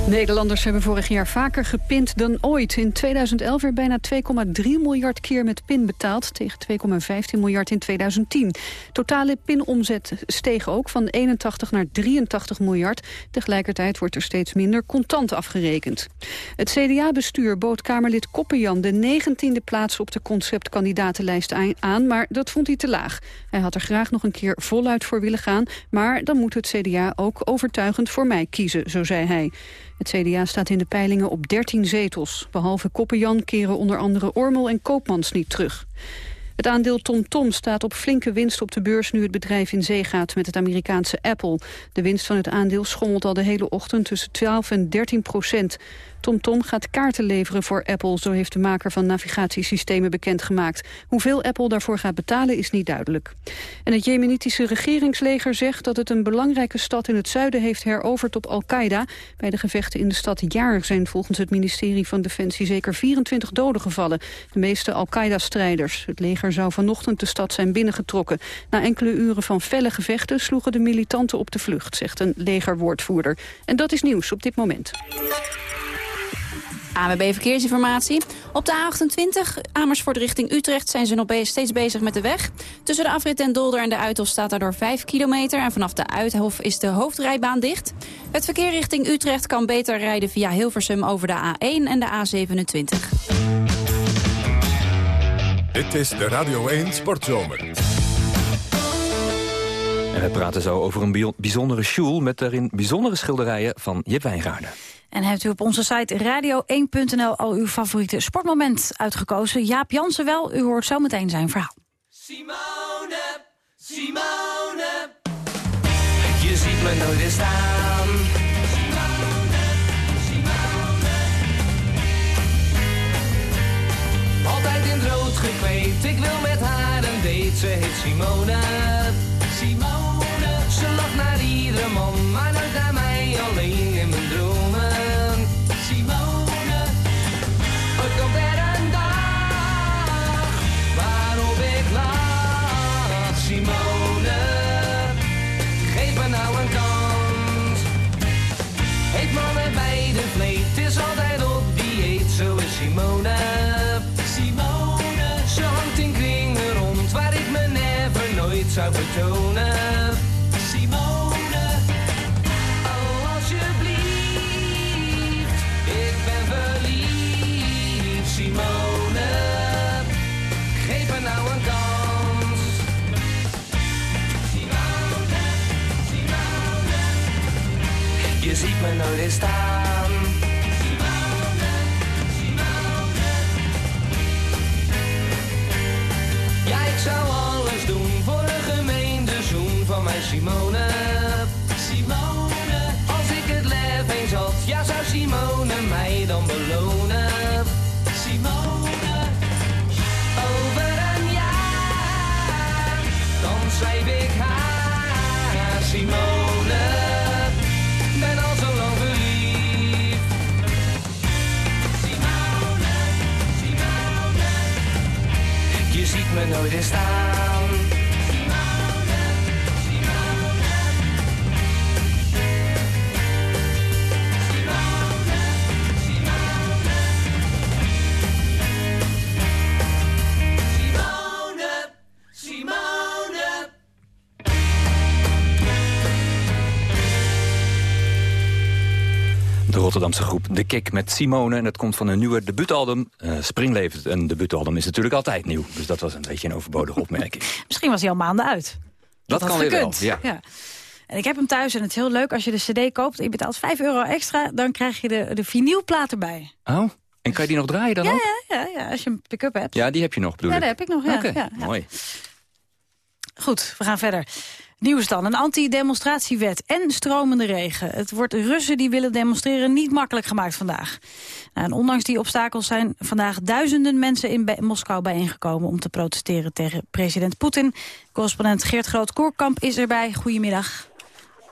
Nederlanders hebben vorig jaar vaker gepind dan ooit. In 2011 werd bijna 2,3 miljard keer met pin betaald... tegen 2,15 miljard in 2010. Totale pinomzet steeg ook van 81 naar 83 miljard. Tegelijkertijd wordt er steeds minder contant afgerekend. Het CDA-bestuur bood Kamerlid Koppenjan... de 19e plaats op de conceptkandidatenlijst aan... maar dat vond hij te laag. Hij had er graag nog een keer voluit voor willen gaan... maar dan moet het CDA ook overtuigend voor mij kiezen, zo zei hij. Het CDA staat in de peilingen op 13 zetels. Behalve Koppenjan keren onder andere Ormel en Koopmans niet terug. Het aandeel TomTom Tom staat op flinke winst op de beurs nu het bedrijf in zee gaat met het Amerikaanse Apple. De winst van het aandeel schommelt al de hele ochtend tussen 12 en 13 procent. TomTom gaat kaarten leveren voor Apple, zo heeft de maker van navigatiesystemen bekendgemaakt. Hoeveel Apple daarvoor gaat betalen is niet duidelijk. En het jemenitische regeringsleger zegt dat het een belangrijke stad in het zuiden heeft heroverd op Al-Qaeda. Bij de gevechten in de stad Jaar zijn volgens het ministerie van Defensie zeker 24 doden gevallen. De meeste Al-Qaeda-strijders. Het leger zou vanochtend de stad zijn binnengetrokken. Na enkele uren van felle gevechten sloegen de militanten op de vlucht, zegt een legerwoordvoerder. En dat is nieuws op dit moment. AWB Verkeersinformatie. Op de A28 Amersfoort richting Utrecht zijn ze nog steeds bezig met de weg. Tussen de afrit en Dolder en de Uithof staat daardoor 5 kilometer... en vanaf de Uithof is de hoofdrijbaan dicht. Het verkeer richting Utrecht kan beter rijden via Hilversum over de A1 en de A27. Dit is de Radio 1 Sportzomer. En we praten zo over een bijzondere sjoel... met daarin bijzondere schilderijen van Jip Wijngaarden. En hebt u op onze site radio1.nl al uw favoriete sportmoment uitgekozen? Jaap Jansen wel, u hoort zometeen zijn verhaal. Simone, Simone, je ziet me nooit staan. Simone, Simone. Altijd in rood gekleed, ik wil met haar een date, ze heet. Simone, ziet nooit eens staan. Rotterdamse groep De Kik met Simone. En dat komt van hun nieuwe debuutalbum uh, Springleven. Een debuutalbum is natuurlijk altijd nieuw. Dus dat was een beetje een overbodige opmerking. (laughs) Misschien was hij al maanden uit. Dat, kan weer wel, gekund. ja. En ik heb hem thuis en het is heel leuk als je de cd koopt... en je betaalt 5 euro extra, dan krijg je de, de vinylplaat erbij. Oh, en kan je die nog draaien dan Ja, ook? ja, ja, ja, als je een pick-up hebt. Ja, die heb je nog, bedoel Ja, dat heb ik nog, ja. Oké, ja, ja. mooi. Goed, we gaan verder. Nieuws dan, een anti-demonstratiewet en stromende regen. Het wordt Russen die willen demonstreren niet makkelijk gemaakt vandaag. Nou, en ondanks die obstakels zijn vandaag duizenden mensen in Be- Moskou bijeengekomen... om te protesteren tegen president Poetin. Correspondent Geert Groot-Koorkamp is erbij. Goedemiddag.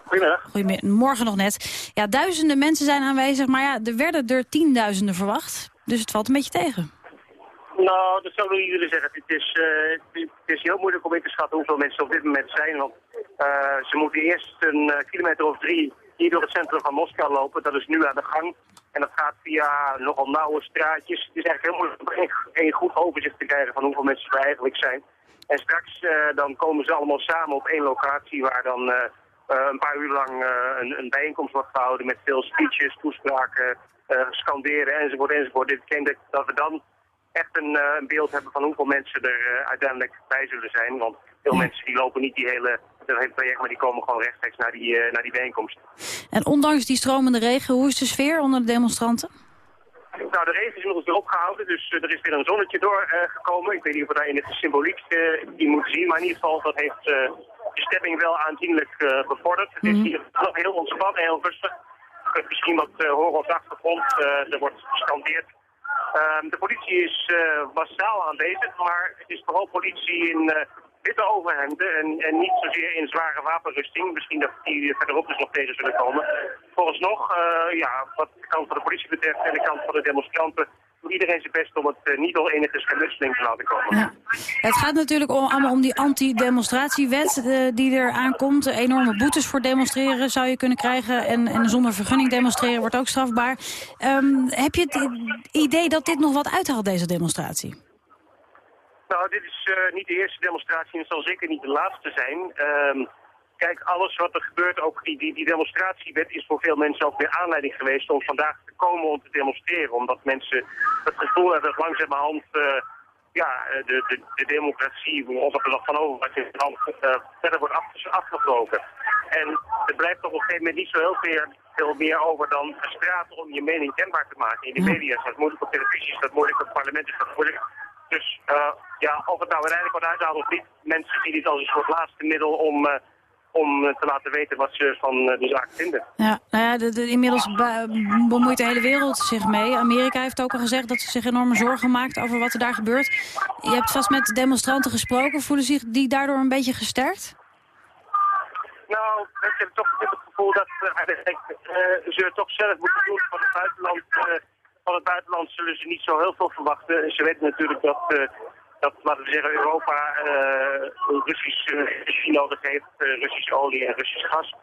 Goedemiddag. Goedemiddag. Morgen nog net. Ja, duizenden mensen zijn aanwezig, maar ja, er werden er tienduizenden verwacht. Dus het valt een beetje tegen. Nou, dat zou niet willen zeggen. Het is, eh, het is heel moeilijk om in te schatten hoeveel mensen op dit moment zijn. Want eh, ze moeten eerst een eh, kilometer of drie hier door het centrum van Moskou lopen. Dat is nu aan de gang. En dat gaat via nogal nauwe straatjes. Het is eigenlijk heel moeilijk om een, goed overzicht te krijgen van hoeveel mensen er eigenlijk zijn. En straks dan komen ze allemaal samen op één locatie waar dan een paar uur lang een, een bijeenkomst wordt gehouden met veel speeches, toespraken, scanderen enzovoort enzovoort. Ik denk dat we dan echt een, eh, een beeld hebben van hoeveel mensen er eh, uiteindelijk bij zullen zijn. Want veel mensen die lopen niet die hele, dat hele traject, maar die komen gewoon rechtstreeks naar die, eh, naar die bijeenkomst. En ondanks die stromende regen, hoe is de sfeer onder de demonstranten? Nou, de regen is inmiddels weer opgehouden, dus er is weer een zonnetje doorgekomen. ik weet niet of we daar in de symboliek eh, die moeten zien, maar in ieder geval dat heeft de stemming wel aanzienlijk bevorderd. Het is hier nog heel ontspannen en heel rustig. Je kunt misschien wat horen op de achtergrond, er wordt gescandeerd. Ehm, de politie is eh, massaal aanwezig, maar het is vooral politie in eh, witte overhemden en, en niet zozeer in zware wapenrusting. Misschien dat die verderop dus nog tegen zullen komen. Vooralsnog, eh, ja, wat de kant van de politie betreft en de kant van de demonstranten, doet iedereen zijn best om het eh, niet al enige schermutseling te laten komen. Het gaat natuurlijk allemaal om die anti-demonstratiewet eh, die er aankomt. Enorme boetes voor demonstreren zou je kunnen krijgen. En, en zonder vergunning demonstreren wordt ook strafbaar. Ehm, heb je het idee dat dit nog wat uithaalt, deze demonstratie? Nou, dit is eh, niet de eerste demonstratie en het zal zeker niet de laatste zijn. Ehm, kijk, alles wat er gebeurt, ook die, die, die demonstratiewet is voor veel mensen ook weer aanleiding geweest om vandaag te komen om te demonstreren. Omdat mensen het gevoel hebben dat langzamerhand uh, ja, eh, de, de, de democratie, of wat er nog van over was in het land, uh, verder wordt af, afgebroken. En er blijft op een gegeven moment niet zo heel veel, veel meer over dan straten om je mening kenbaar te maken. In de media is dat moeilijk, op televisie is dat moeilijk, op het parlement is dat moeilijk. Dus uh, ja, of het nou uiteindelijk wordt uitgehaald of niet, mensen zien dit als een soort laatste middel om, uh, om te laten weten wat ze van uh, de zaak vinden. Ja, nou ja, de, de, inmiddels bemoeit de hele wereld zich mee. Amerika heeft ook al gezegd dat ze zich enorme zorgen maakt over wat er daar gebeurt. Je hebt vast met demonstranten gesproken. Voelen zich die daardoor een beetje gesterkt? Nou, ik heb toch het gevoel dat ze toch zelf moeten doen van het buitenland van het buitenland zullen ze niet zo heel veel verwachten. Ze weten natuurlijk dat, uh, dat laten we zeggen, Europa uh, Russisch energie nodig heeft, uh, Russische olie en Russisch gas.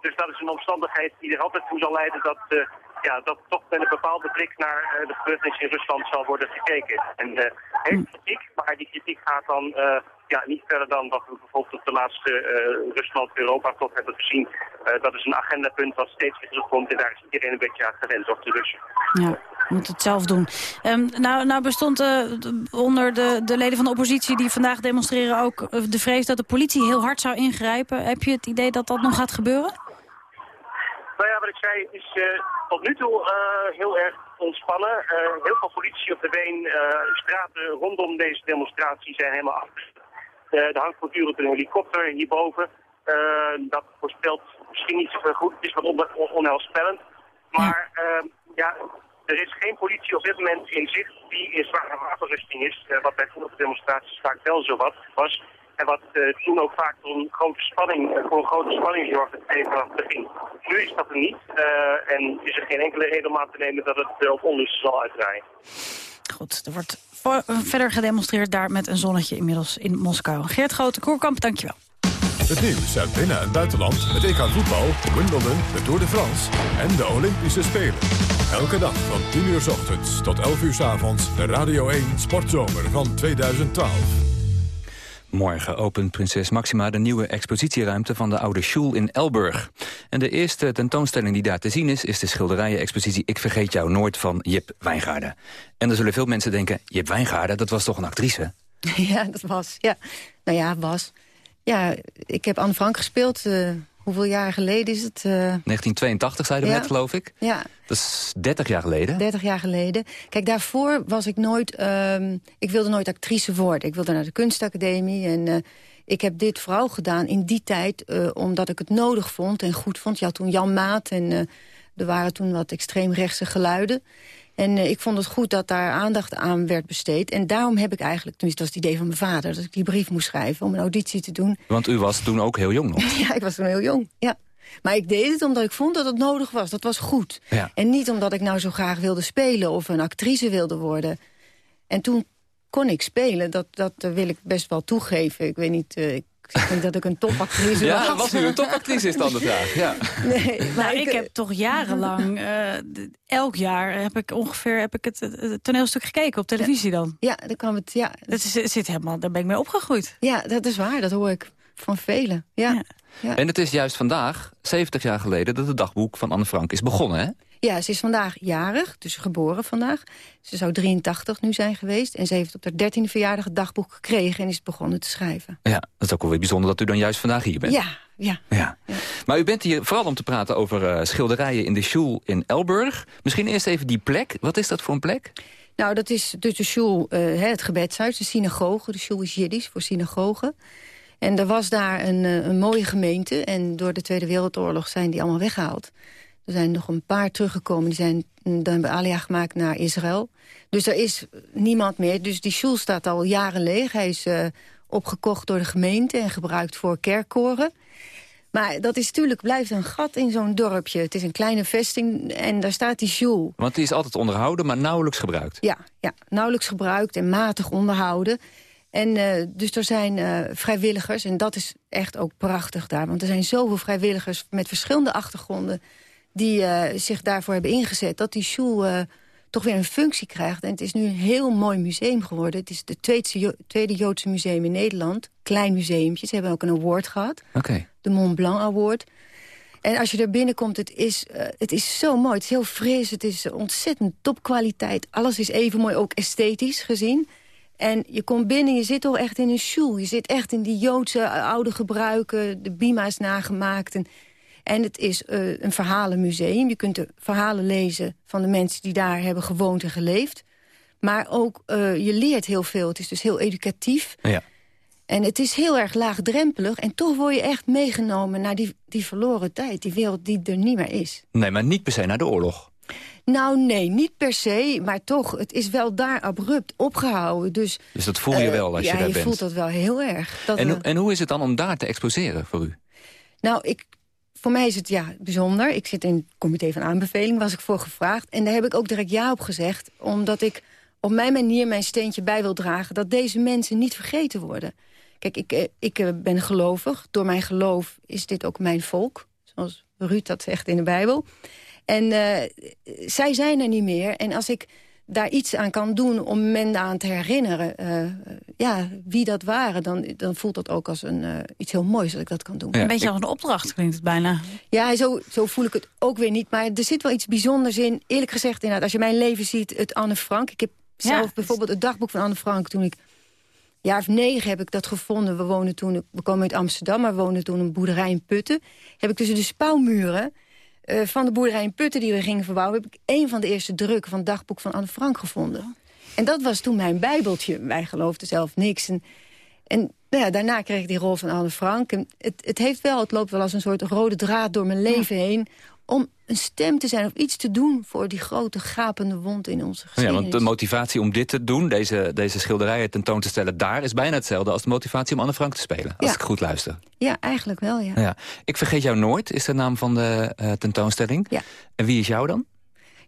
dus dat is een omstandigheid die er altijd toe zal leiden dat, ja, dat toch met een bepaalde blik naar de gebeurtenissen in Rusland zal worden gekeken. En heeft kritiek, maar die kritiek gaat dan ja, niet verder dan wat we bijvoorbeeld op de laatste uh, Rusland-Europa-top hebben gezien. Uh, dat is een agendapunt wat steeds weer terugkomt en daar is iedereen een beetje aan gewend, ook de Russen. Ja, moet het zelf doen. Um, nou, nou bestond uh, onder de, de leden van de oppositie die vandaag demonstreren ook de vrees dat de politie heel hard zou ingrijpen. Heb je het idee dat dat nog gaat gebeuren? Nou ja, wat ik zei, is tot nu toe heel erg ontspannen. heel veel politie op de been, straten rondom deze demonstratie zijn helemaal. Uh, er hangt voortdurend een helikopter hierboven. Dat voorspelt misschien niet zo goed. Het is wat on on onheilspellend. Maar uh, ja, er is geen politie op dit moment in zicht die in zware wapenrusting is. Uh, wat bij vorige demonstraties vaak wel zo wat was. En wat toen ook vaak voor een grote spanning, voor een grote spanning zorgde tegen het begin. Nu is dat er niet. en is er geen enkele reden om aan te nemen dat het op onlust zal uitdraaien. Goed, er wordt verder gedemonstreerd daar met een zonnetje inmiddels in Moskou. Geert Grote, Koerkamp, dankjewel. Het nieuws uit binnen- en buitenland, het EK voetbal, Wimbledon, de Tour de France en de Olympische Spelen. Elke dag van 10 uur s ochtends tot 11 uur s avonds de Radio 1 Sportzomer van 2012. Morgen opent prinses Maxima de nieuwe expositieruimte van de oude Schul in Elburg. En de eerste tentoonstelling die daar te zien is, is de schilderijen-expositie Ik vergeet jou nooit van Jip Wijngaarden. En dan zullen veel mensen denken, Jip Wijngaarden, dat was toch een actrice? (laughs) Ja, dat was, ja. Nou ja, was. Ja, ik heb Anne Frank gespeeld, uh, hoeveel jaar geleden is het? Uh... 1982, zei je ja. net, geloof ik. Ja. Dat is 30 jaar geleden. 30 jaar geleden. Kijk, daarvoor was ik nooit... Um, ik wilde nooit actrice worden. Ik wilde naar de kunstacademie en... Uh, ik heb dit vooral gedaan in die tijd eh, omdat ik het nodig vond en goed vond. Je had toen Jan Maat en eh, er waren toen wat extreemrechtse geluiden. En eh, ik vond het goed dat daar aandacht aan werd besteed. En daarom heb ik eigenlijk, tenminste dat was het idee van mijn vader... dat ik die brief moest schrijven om een auditie te doen. Want u was toen ook heel jong nog. (laughs) Ja, ik was toen heel jong, ja. Maar ik deed het omdat ik vond dat het nodig was. Dat was goed. Ja. En niet omdat ik nou zo graag wilde spelen of een actrice wilde worden. En toen kon ik spelen. Dat, dat eh, wil ik best wel toegeven. Ik weet niet, eh, ik zeg niet dat ik een topactrice was. Ja, was u een topactrice is dan de vraag. Ja. Nee, Maar ik heb toch jarenlang, (laughs) eh, elk jaar heb ik ongeveer heb ik het, het- het toneelstuk gekeken op televisie dan. Ja, daar kwam het, ja. Dat is, zit helemaal, daar ben ik mee opgegroeid. Ja, dat is waar. Dat hoor ik van velen. Ja, ja. En het is juist vandaag, 70 jaar geleden, dat het dagboek van Anne Frank is begonnen, hè? Ja, ze is vandaag jarig, dus geboren vandaag. Ze zou 83 nu zijn geweest. En ze heeft op haar dertiende verjaardag het dagboek gekregen... en is begonnen te schrijven. Ja, dat is ook wel weer bijzonder dat u dan juist vandaag hier bent. Ja, ja. Ja. Maar u bent hier vooral om te praten over eh, schilderijen in de Schul in Elburg. Misschien eerst even die plek. Wat is dat voor een plek? Nou, dat is dus de shul, eh, het gebedshuis, de synagoge. De shul is Jiddisch voor synagoge. En er was daar een, eh, een mooie gemeente. En door de Tweede Wereldoorlog zijn die allemaal weggehaald. Er zijn nog een paar teruggekomen. Die zijn mm, dan hebben alia gemaakt naar Israël. Dus er is niemand meer. Dus die shul staat al jaren leeg. Hij is eh, opgekocht door de gemeente en gebruikt voor kerkkoren. Maar dat is natuurlijk, blijft een gat in zo'n dorpje. Het is een kleine vesting en daar staat die shul. Want die is altijd onderhouden, maar nauwelijks gebruikt. Ja, ja, nauwelijks gebruikt en matig onderhouden. En eh, dus er zijn eh, vrijwilligers, en dat is echt ook prachtig daar. Want er zijn zoveel vrijwilligers met verschillende achtergronden... die eh, zich daarvoor hebben ingezet, dat die school eh, toch weer een functie krijgt. En het is nu een heel mooi museum geworden. Het is het tweede, tweede Joodse museum in Nederland. Klein museumpje, ze hebben ook een award gehad. De Mont Blanc Award. En als je er binnenkomt, het is, eh, het is zo mooi. Het is heel fris, het is ontzettend topkwaliteit. Alles is even mooi, ook esthetisch gezien. En je komt binnen, je zit toch echt in een school. Je zit echt in die Joodse oude gebruiken. De bima is nagemaakt. En, en het is eh, een verhalenmuseum. Je kunt de verhalen lezen van de mensen die daar hebben gewoond en geleefd. Maar ook, eh, je leert heel veel. Het is dus heel educatief. Ja. En het is heel erg laagdrempelig. En toch word je echt meegenomen naar die, die verloren tijd. Die wereld die er niet meer is. Nee, maar niet per se naar de oorlog. Nou nee, niet per se. Maar toch, het is wel daar abrupt opgehouden. Dus, Dus dat voel je eh, wel als ja, je daar je bent. voelt dat wel heel erg. Dat, En, en hoe is het dan om daar te exposeren voor u? Nou, ik, voor mij is het ja, bijzonder. Ik zit in het comité van aanbeveling, was ik voor gevraagd. En daar heb ik ook direct ja op gezegd. Omdat ik op mijn manier mijn steentje bij wil dragen... dat deze mensen niet vergeten worden. Kijk, ik, eh, ik eh, ben gelovig. Door mijn geloof is dit ook mijn volk. Zoals Ruud dat zegt in de Bijbel. En eh, zij zijn er niet meer. En als ik daar iets aan kan doen om men aan te herinneren... eh, ja, wie dat waren, dan, dan voelt dat ook als een, eh, iets heel moois dat ik dat kan doen. een beetje als een opdracht klinkt het bijna. Ja, zo, zo voel ik het ook weer niet. Maar er zit wel iets bijzonders in. Eerlijk gezegd, inderdaad, als je mijn leven ziet, het Anne Frank. Ik heb zelf bijvoorbeeld het dagboek van Anne Frank... toen ik jaar of negen heb ik dat gevonden. We, wonen toen, we komen uit Amsterdam, maar we woonden toen een boerderij in Putten. Heb ik tussen de spouwmuren eh, van de boerderij in Putten die we gingen verbouwen... heb ik een van de eerste drukken van het dagboek van Anne Frank gevonden. En dat was toen mijn bijbeltje. Wij geloofden zelf niks. En, en nou ja, daarna kreeg ik die rol van Anne Frank. En het, het, heeft wel, het loopt wel als een soort rode draad door mijn leven heen... om een stem te zijn of iets te doen voor die grote gapende wond in onze Ja, geschiedenis. want de motivatie om dit te doen, deze, deze schilderijen tentoon te stellen daar... is bijna hetzelfde als de motivatie om Anne Frank te spelen. Als Ja. ik goed luister. Ja, eigenlijk wel, ja. Ja. Ik vergeet jou nooit, is de naam van de eh, tentoonstelling. Ja. En wie is jou dan?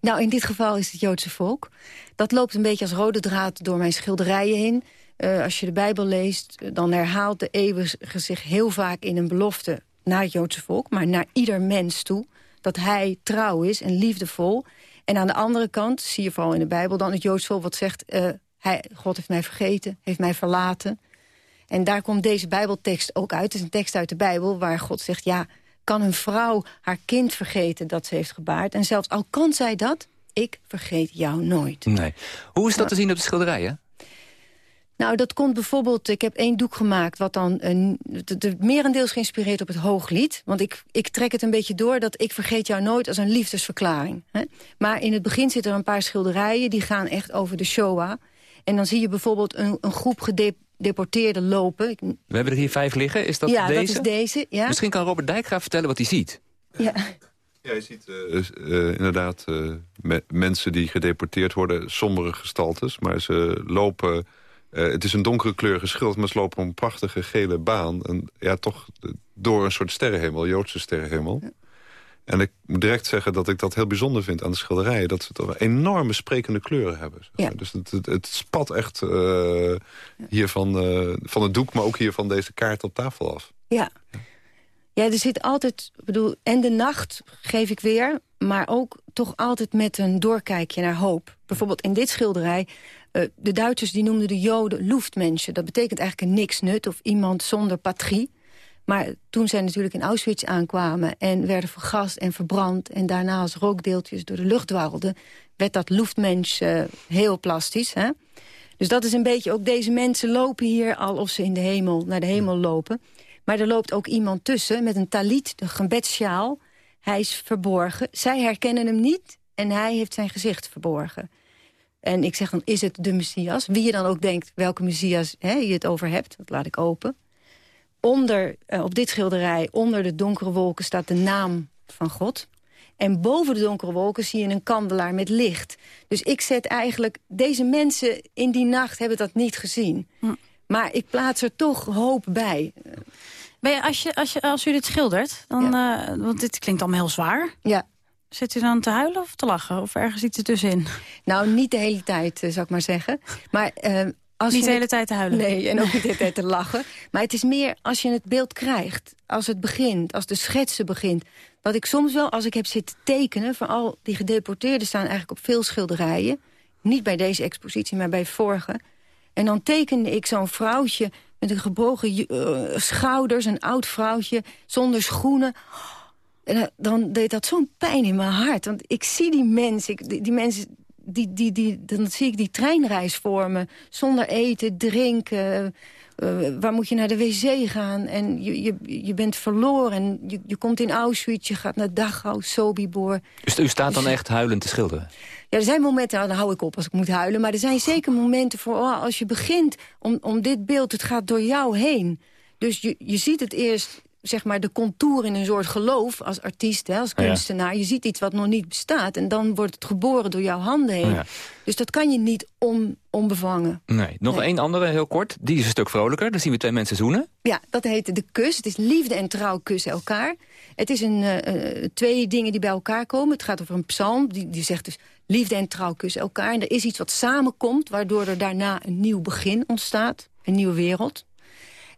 Nou, in dit geval is het Joodse volk. Dat loopt een beetje als rode draad door mijn schilderijen heen. Eh, als je de Bijbel leest, dan herhaalt de eeuwige zich heel vaak in een belofte naar het Joodse volk, maar naar ieder mens toe. Dat hij trouw is en liefdevol. En aan de andere kant zie je vooral in de Bijbel dan het Joodse volk wat zegt... eh, hij, God heeft mij vergeten, heeft mij verlaten. En daar komt deze Bijbeltekst ook uit. Het is een tekst uit de Bijbel waar God zegt... ja, kan een vrouw haar kind vergeten dat ze heeft gebaard? En zelfs al kan zij dat, ik vergeet jou nooit. Nee. Hoe is dat te zien op de schilderijen? Nou, dat komt bijvoorbeeld... Ik heb één doek gemaakt wat dan... een de, de merendeels geïnspireerd op het hooglied. Want ik, ik trek het een beetje door dat ik vergeet jou nooit als een liefdesverklaring. Hè? Maar in het begin zitten er een paar schilderijen... die gaan echt over de Shoah. En dan zie je bijvoorbeeld een, een groep gedeporteerden lopen. We hebben er hier vijf liggen. Is dat ja, deze? dat is deze. Ja. Misschien kan Robert Dijkgraaf vertellen wat hij ziet. Ja. Ja, je ziet eh, eh, inderdaad eh, me- mensen die gedeporteerd worden, sombere gestaltes. Maar ze lopen, eh, het is een donkere kleur geschilderd, maar ze lopen op een prachtige gele baan. En, ja, toch door een soort sterrenhemel, Joodse sterrenhemel. En ik moet direct zeggen dat ik dat heel bijzonder vind aan de schilderijen. Dat ze toch enorme sprekende kleuren hebben. zeg maar. Dus het, het, het spat echt eh, hier van, eh, van het doek, maar ook hier van deze kaart op tafel af. Ja. Ja, er zit altijd, bedoel, en de nacht geef ik weer... maar ook toch altijd met een doorkijkje naar hoop. Bijvoorbeeld in dit schilderij, eh, de Duitsers die noemden de Joden Luftmenschen. Dat betekent eigenlijk een niksnut of iemand zonder patrie. Maar toen zij natuurlijk in Auschwitz aankwamen... en werden vergast en verbrand... en daarna als rookdeeltjes door de lucht dwarrelden... werd dat Luftmensch eh, heel plastisch, hè? Dus dat is een beetje, ook deze mensen lopen hier al of ze in de hemel, naar de hemel lopen. Maar er loopt ook iemand tussen met een talit, de gebedssjaal. Hij is verborgen. Zij herkennen hem niet en hij heeft zijn gezicht verborgen. En ik zeg dan, is het de Messias? Wie je dan ook denkt welke Messias hè, je het over hebt, dat laat ik open. Onder, eh, op dit schilderij, onder de donkere wolken, staat de naam van God. En boven de donkere wolken zie je een kandelaar met licht. Dus ik zet eigenlijk... Deze mensen in die nacht hebben dat niet gezien. Maar ik plaats er toch hoop bij. Ben je, als, je, als, je, als u dit schildert, dan, eh, want dit klinkt allemaal heel zwaar. Ja. Zit u dan te huilen of te lachen? Of ergens iets ertussenin? Nou, niet de hele tijd, eh, zou ik maar zeggen. Maar, eh, als Niet de hele tijd te huilen? Nee, en ook niet de hele tijd te lachen. Maar het is meer als je het beeld krijgt. Als het begint, als de schetsen begint. Wat ik soms wel, als ik heb zitten tekenen... voor al die gedeporteerden staan eigenlijk op veel schilderijen. Niet bij deze expositie, maar bij vorige. En dan tekende ik zo'n vrouwtje met een gebogen eh, schouders... een oud vrouwtje, zonder schoenen... En dan- dan deed dat zo'n pijn in mijn hart. Want ik zie die mensen, ik, die, die mensen, die, die, die, dan zie ik die treinreis voor me. Zonder eten, drinken. eh, waar moet je naar de wc gaan? En je, je, je bent verloren. En je, je komt in Auschwitz, je gaat naar Dachau, Sobibor. Dus u staat dan echt huilend te schilderen? Ja, er zijn momenten, nou, dan hou ik op als ik moet huilen. Maar er zijn zeker momenten voor, oh, als je begint om, om dit beeld, het gaat door jou heen. Dus je, je ziet het eerst, zeg maar, de contour in een soort geloof als artiest, hè, als Ja. kunstenaar. Je ziet iets wat nog niet bestaat en dan wordt het geboren door jouw handen heen. Ja. Dus dat kan je niet on, onbevangen. Nee. Nog Nee. één andere, heel kort. Die is een stuk vrolijker. Dan zien we twee mensen zoenen. Ja, dat heet de kus. Het is liefde en trouw kussen elkaar. Het is een, eh, eh, twee dingen die bij elkaar komen. Het gaat over een psalm, die, die zegt dus liefde en trouw kussen elkaar. En er is iets wat samenkomt, waardoor er daarna een nieuw begin ontstaat. Een nieuwe wereld.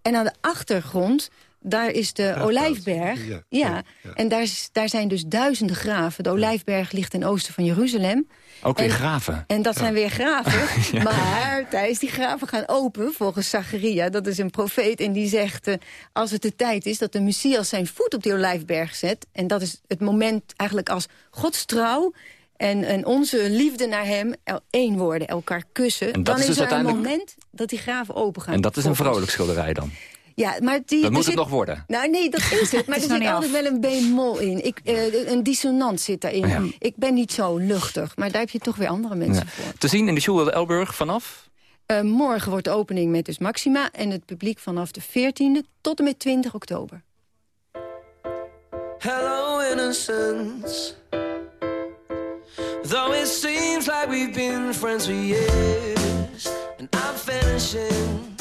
En aan de achtergrond, daar is de Olijfberg. Ja, Ja, en daar, is- daar zijn dus duizenden graven. De Olijfberg ligt ten oosten van Jeruzalem. Ook weer En- graven. En dat zijn weer graven. (laughs) Ja. Maar tijdens die graven gaan open, volgens Zacharia. Dat is een profeet en die zegt... eh, als het de tijd is dat de Messias zijn voet op die olijfberg zet... en dat is het moment eigenlijk als Gods trouw... En, en onze liefde naar hem één worden, elkaar kussen... En dat dan is is, dus er een moment dat die graven open gaan. En dat is een vrolijk schilderij dan. Ja, maar die, Dat moet het nog worden. Nou nee, dat is het. Maar er (laughs) zit altijd af. wel een bemol in. Ik, eh, een dissonant zit daarin. Ja. Ik ben niet zo luchtig, maar daar heb je toch weer andere mensen Ja. voor. Te zien in de Schule Elburg vanaf? Eh, morgen wordt de opening met dus Maxima... en het publiek vanaf de 14e tot en met 20 oktober. Hello, innocence. Though it seems like we've been friends for years, and I'm finishing.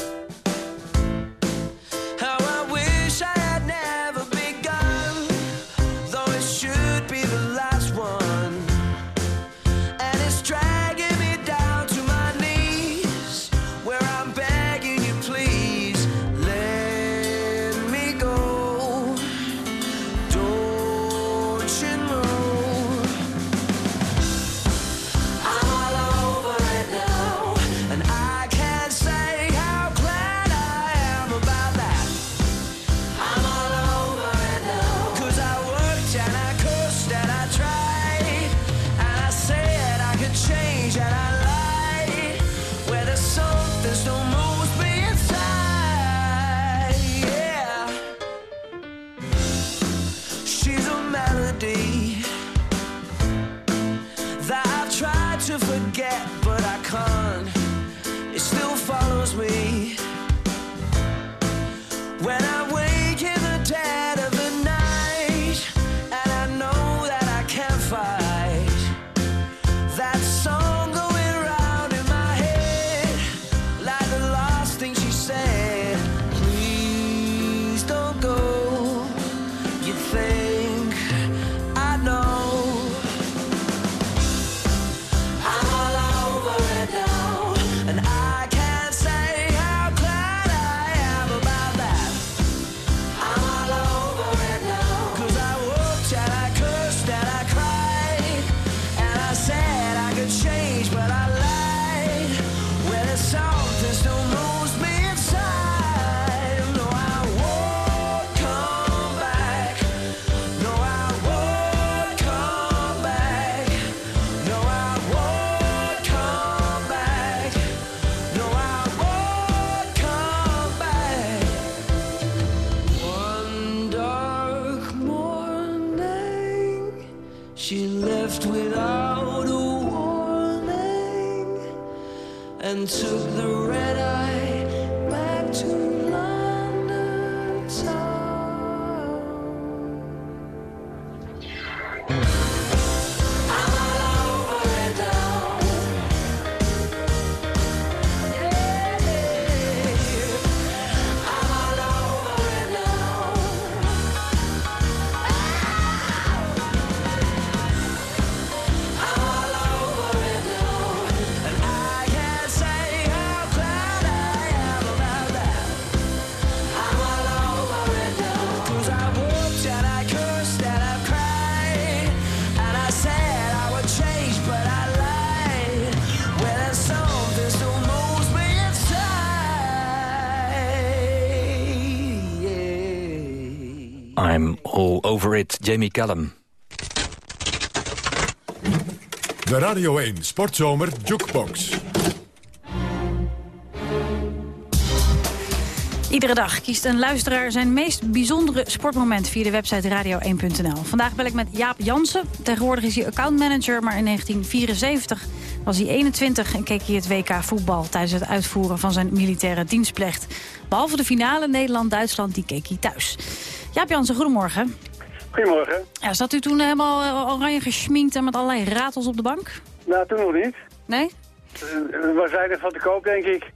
And took over it, Jamie Callum. De Radio 1 Sportzomer Jukebox. Iedere dag kiest een luisteraar zijn meest bijzondere sportmoment via de website radio1.nl. Vandaag bel ik met Jaap Jansen. Tegenwoordig is hij accountmanager, maar in 1974 was hij 21 en keek hij het WK voetbal tijdens het uitvoeren van zijn militaire dienstplicht. Behalve de finale Nederland-Duitsland, die keek hij thuis. Jaap Jansen, goedemorgen. Goedemorgen. Ja, zat u toen helemaal eh, oranje geschminkt en met allerlei ratels op de bank? Nou, toen nog niet. Nee? Eh, Er was weinig van te koop, denk ik.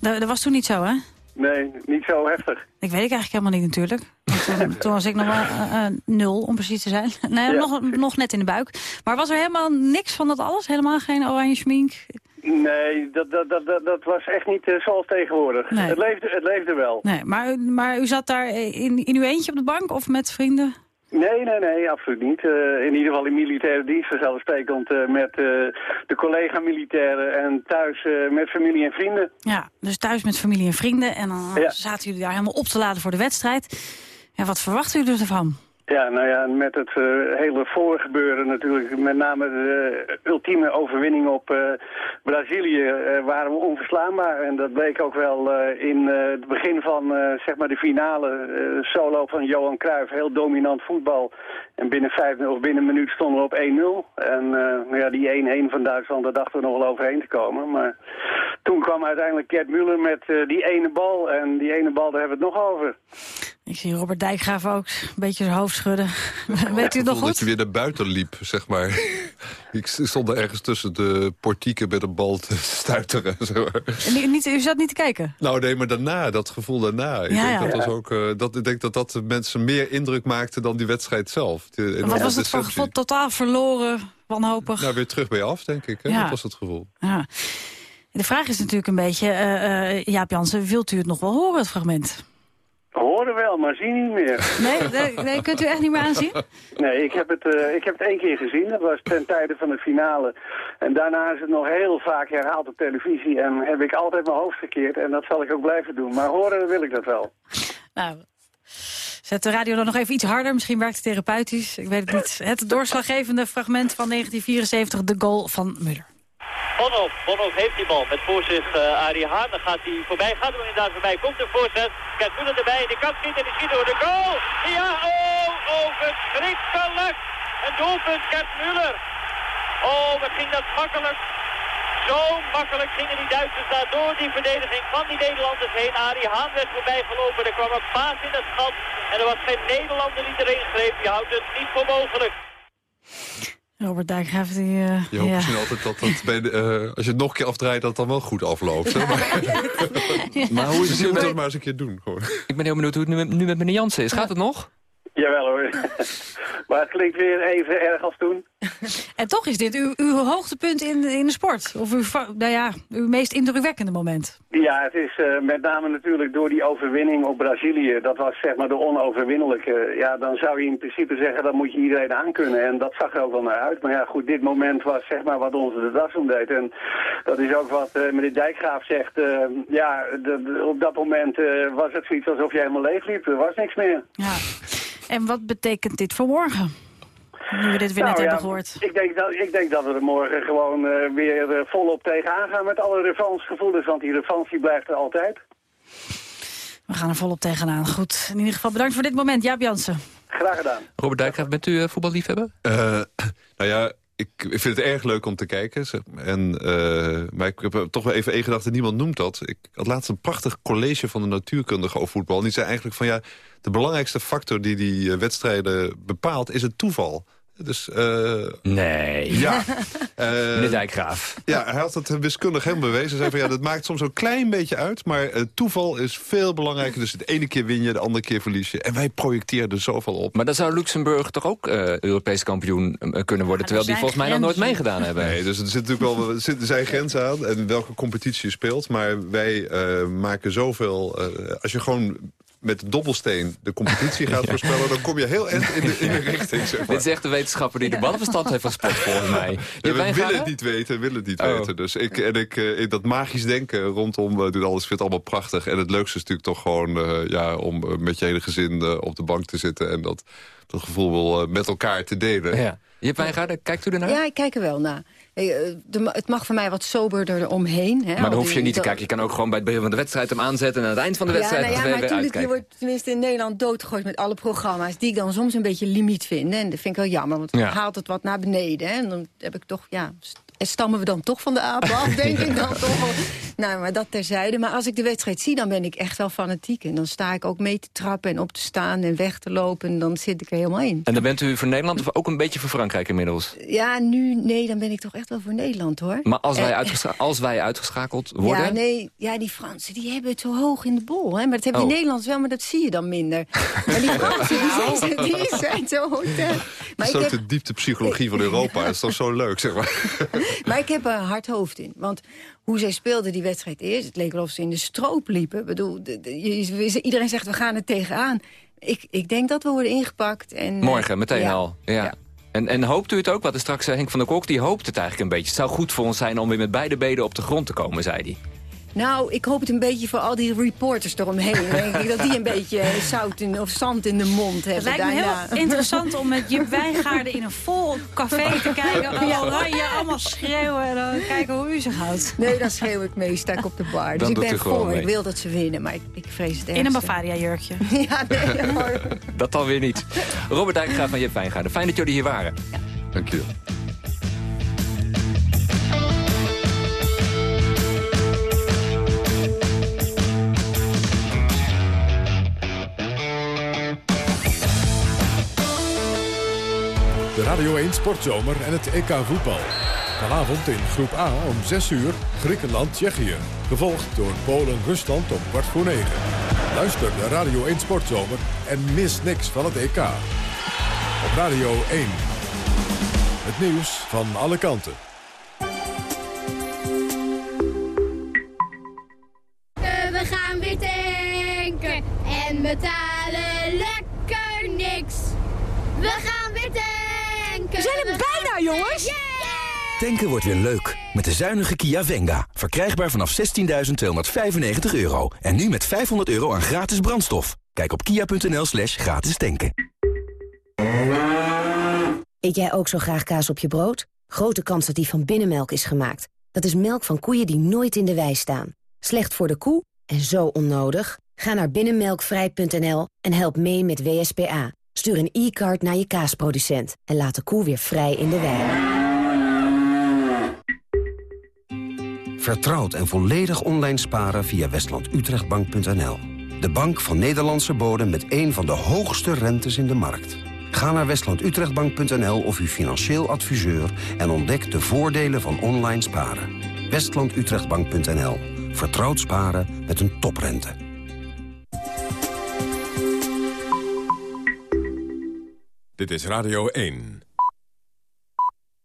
Dat, dat was toen niet zo, hè? Nee, niet zo heftig. Ik weet ik eigenlijk helemaal niet natuurlijk. Toen, (laughs) toen was ik nog wel eh, eh, nul, om precies te zijn. (laughs) Nee, Ja. nog, nog net in de buik. Maar was er helemaal niks van dat alles? Helemaal geen oranje schmink? Nee, dat, dat, dat, dat, was echt niet eh, zoals tegenwoordig. Nee. Het, leefde, het leefde wel. Nee, maar, u- maar u zat daar in, in uw eentje op de bank of met vrienden? Nee, nee, nee, absoluut niet. Eh, in ieder geval in militaire dienst vanzelfsprekend eh met eh, de collega-militairen en thuis met familie en vrienden. Ja, dus thuis met familie en vrienden. En dan Ja. zaten jullie daar helemaal op te laden voor de wedstrijd. Ja, wat verwachten jullie ervan? Ja, nou ja, met het eh, hele voorgebeuren natuurlijk, met name de ultieme overwinning op eh, Brazilië, eh, waren we onverslaanbaar. En dat bleek ook wel in het begin van zeg maar de finale solo van Johan Cruijff. Heel dominant voetbal. En binnen, vijf, of binnen een minuut stonden we op 1-0. En ja, die 1-1 van Duitsland, daar dachten we nog wel overheen te komen. Maar toen kwam uiteindelijk Gerd Müller met die ene bal. En die ene bal, daar hebben we het nog over. Ik zie Robert Dijkgraaf ook een beetje zijn hoofd schudden. (laughs) Weet u het nog Dat goed? je weer naar buiten liep, zeg maar. (laughs) ik stond er ergens tussen de portieken met een bal te (laughs) stuiteren. Zeg maar. Niet, niet, u zat niet te kijken? Nou nee, maar daarna, dat gevoel daarna. Ik, Ja, denk, ja. Dat was ook, eh, dat, ik denk dat dat de mensen meer indruk maakte dan die wedstrijd zelf. Die Wat was het voor gevoel? Totaal verloren, wanhopig. Nou, weer terug bij je af, denk ik. Hè? Ja. Dat was het gevoel. Ja. De vraag is natuurlijk een beetje, eh, eh, Jaap Jansen, wilt u het nog wel horen, het fragment? Horen wel, maar zien niet meer. (laughs) Nee, nee, nee, kunt u echt niet meer aanzien? Nee, ik heb, het, eh, ik heb het één keer gezien. Dat was ten tijde van de finale. En daarna is het nog heel vaak herhaald op televisie. En heb ik altijd mijn hoofd verkeerd. En dat zal ik ook blijven doen. Maar horen wil ik dat wel. Nou, zet de radio dan nog even iets harder. Misschien werkt het therapeutisch. Ik weet het niet. Het doorslaggevende fragment van 1974, de goal van Muller. Bonhoff, Bonhoff heeft die bal met voor zich uh, Arie Haan. Dan gaat hij voorbij, gaat er inderdaad voorbij. Komt een voorzet, Kent Muller erbij, die kan schieten en die schiet door de goal. Ja, oh, oh, verschrikkelijk. Een doelpunt, Kent Muller. Oh, wat ging dat makkelijk. Zo makkelijk gingen die Duitsers daar door die verdediging van die Nederlanders heen. Arie Haan werd voorbij gelopen, er kwam een paas in het gat. En er was geen Nederlander die erin greep. Je houdt het niet voor mogelijk. Robert Dijkgraaf, die... uh, je hoopt misschien altijd dat, dat bij de, uh, als je het nog een keer afdraait... dat het dan wel goed afloopt. Hè? Maar, (laughs) maar hoe is het nu met... dat maar eens een keer doen. Gewoon. Ik ben heel benieuwd hoe het nu, nu met meneer Jansen is. Gaat het nog? Jawel hoor. (laughs) maar het klinkt weer even erg als toen. en toch is dit uw, uw hoogtepunt in, in de sport? Of uw, nou ja, uw meest indrukwekkende moment? Ja, het is uh, met name natuurlijk door die overwinning op Brazilië. Dat was zeg maar de onoverwinnelijke. Ja, dan zou je in principe zeggen, dat moet je iedereen aankunnen. En dat zag er ook wel naar uit. Maar ja, goed, dit moment was zeg maar wat onze de das omdeed. En dat is ook wat uh, meneer Dijkgraaf zegt. Uh, ja, op dat moment was het zoiets alsof je helemaal leeg liep. Er was niks meer. Ja. En wat betekent dit voor morgen? Nu we dit weer nou, net ja, hebben gehoord. Ik denk, dat, ik denk dat we er morgen gewoon uh, weer uh, volop tegenaan gaan met alle revansgevoelens. Want die revansie blijft er altijd. We gaan er volop tegenaan. Goed, in ieder geval bedankt voor dit moment. Jaap Jansen. Graag gedaan. Robert Dijkgraaf, bent u uh, voetballiefhebber? (clears throat) nou ja, ik, ik vind het erg leuk om te kijken. En, uh, maar ik heb toch wel even één gedachte, niemand noemt dat. Ik had laatst een prachtig college van de natuurkundige over voetbal. En die zei eigenlijk van ja, de belangrijkste factor die die wedstrijden bepaalt is het toeval. Dus, uh, nee. Ja. Uh, (laughs) Meneer Dijkgraaf. Ja, hij had het wiskundig helemaal bewezen. Hij zei van ja, dat maakt soms een klein beetje uit. Maar uh, toeval is veel belangrijker. Dus de ene keer win je, de andere keer verlies je. En wij projecteren er zoveel op. Maar dan zou Luxemburg toch ook Europees kampioen kunnen worden... terwijl die volgens mij nog nooit meegedaan hebben. Nee, dus er zit natuurlijk wel er zijn grenzen aan. En welke competitie je speelt. Maar wij maken zoveel... als je gewoon met dobbelsteen de competitie gaat (laughs) ja. voorspellen... dan kom je heel eind in de, in de richting. Zeg maar. Dit is echt de wetenschapper die de ballenverstand heeft gespot, volgens mij. Ja, we willen het niet weten, willen het niet oh. weten. Dus ik, en ik, uh, dat magisch denken rondom uh, dit alles vind het allemaal prachtig. En het leukste is natuurlijk toch gewoon uh, ja, om met je hele gezin op de bank te zitten... en dat, dat gevoel wel met elkaar te delen. Ja. Jip Wijngaarden, kijkt u ernaar? Ja, ik kijk er wel naar. De, het mag voor mij wat soberder omheen. Hè, maar dan hoef je niet te kijken. Je kan ook gewoon bij het begin van de wedstrijd hem aanzetten... en aan het eind van de wedstrijd ja, nou ja, maar uitkijken. Je wordt tenminste in Nederland doodgegooid met alle programma's... die ik dan soms een beetje limiet vind. En dat vind ik wel jammer, want ja. haalt het wat naar beneden. Hè, en dan heb ik toch, ja... Stammen we dan toch van de apen af, denk ik dan toch. (laughs) Nou, maar dat terzijde. Maar als ik de wedstrijd zie, dan ben ik echt wel fanatiek. En dan sta ik ook mee te trappen en op te staan en weg te lopen. En dan zit ik er helemaal in. En dan bent u voor Nederland of ook een beetje voor Frankrijk inmiddels? Ja, nu, nee, dan ben ik toch echt wel voor Nederland, hoor. Maar als wij, uitgescha (laughs) als wij uitgeschakeld worden? Ja, nee, ja, die Fransen die hebben het zo hoog in de bol. Hè? Maar dat hebben oh. die Nederlands wel, maar dat zie je dan minder. (laughs) Maar die Fransen, die zijn, die zijn zo hoog. Maar dat is ook de dieptepsychologie van Europa. Dat (laughs) is toch zo leuk, zeg maar. Maar ik heb er een hard hoofd in. Want hoe zij speelden die wedstrijd eerst... het leek alsof ze in de stroop liepen. Ik bedoel, de, de, iedereen zegt, we gaan er tegenaan. Ik, ik denk dat we worden ingepakt. En, Morgen, meteen ja, al. Ja. ja. En, en hoopt u het ook? Wat er straks zei Henk van der Kok, die hoopt het eigenlijk een beetje. Het zou goed voor ons zijn om weer met beide benen op de grond te komen, zei hij. Nou, ik hoop het een beetje voor al die reporters eromheen. (laughs) denk ik dat die een beetje zout in, of zand in de mond hebben. Het lijkt me daarna. heel interessant om met Jip Wijngaarden in een vol café te kijken. Ja. Oranje, allemaal schreeuwen en dan kijken hoe u zich houdt. Nee, dan schreeuw ik mee, sta ik op de bar. Dus Dan ik doet ben voor, ik wil dat ze winnen, maar ik, ik vrees het In een. Bavaria-jurkje. (laughs) Ja, nee, maar... Dat dan weer niet. Robert Dijkgraaf van Jip Wijngaarden. Fijn dat jullie hier waren. Dank je Radio 1 Sportzomer en het EK voetbal. Vanavond in groep A om 6 uur Griekenland-Tsjechië. Gevolgd door Polen-Rusland om kwart voor 9. Luister de Radio 1 Sportzomer en mis niks van het EK. Op Radio 1. Het nieuws van alle kanten. Tanken wordt weer leuk. Met de zuinige Kia Venga. Verkrijgbaar vanaf 16.295 euro. En nu met 500 euro aan gratis brandstof. Kijk op kia.nl slash gratis tanken. Eet jij ook zo graag kaas op je brood? Grote kans dat die van binnenmelk is gemaakt. Dat is melk van koeien die nooit in de wei staan. Slecht voor de koe en zo onnodig? Ga naar binnenmelkvrij.nl en help mee met WSPA. Stuur een e-card naar je kaasproducent en laat de koe weer vrij in de wei. Vertrouwd en volledig online sparen via westlandutrechtbank.nl. De bank van Nederlandse bodem met een van de hoogste rentes in de markt. Ga naar westlandutrechtbank.nl of uw financieel adviseur... en ontdek de voordelen van online sparen. westlandutrechtbank.nl. Vertrouwd sparen met een toprente. Dit is Radio 1.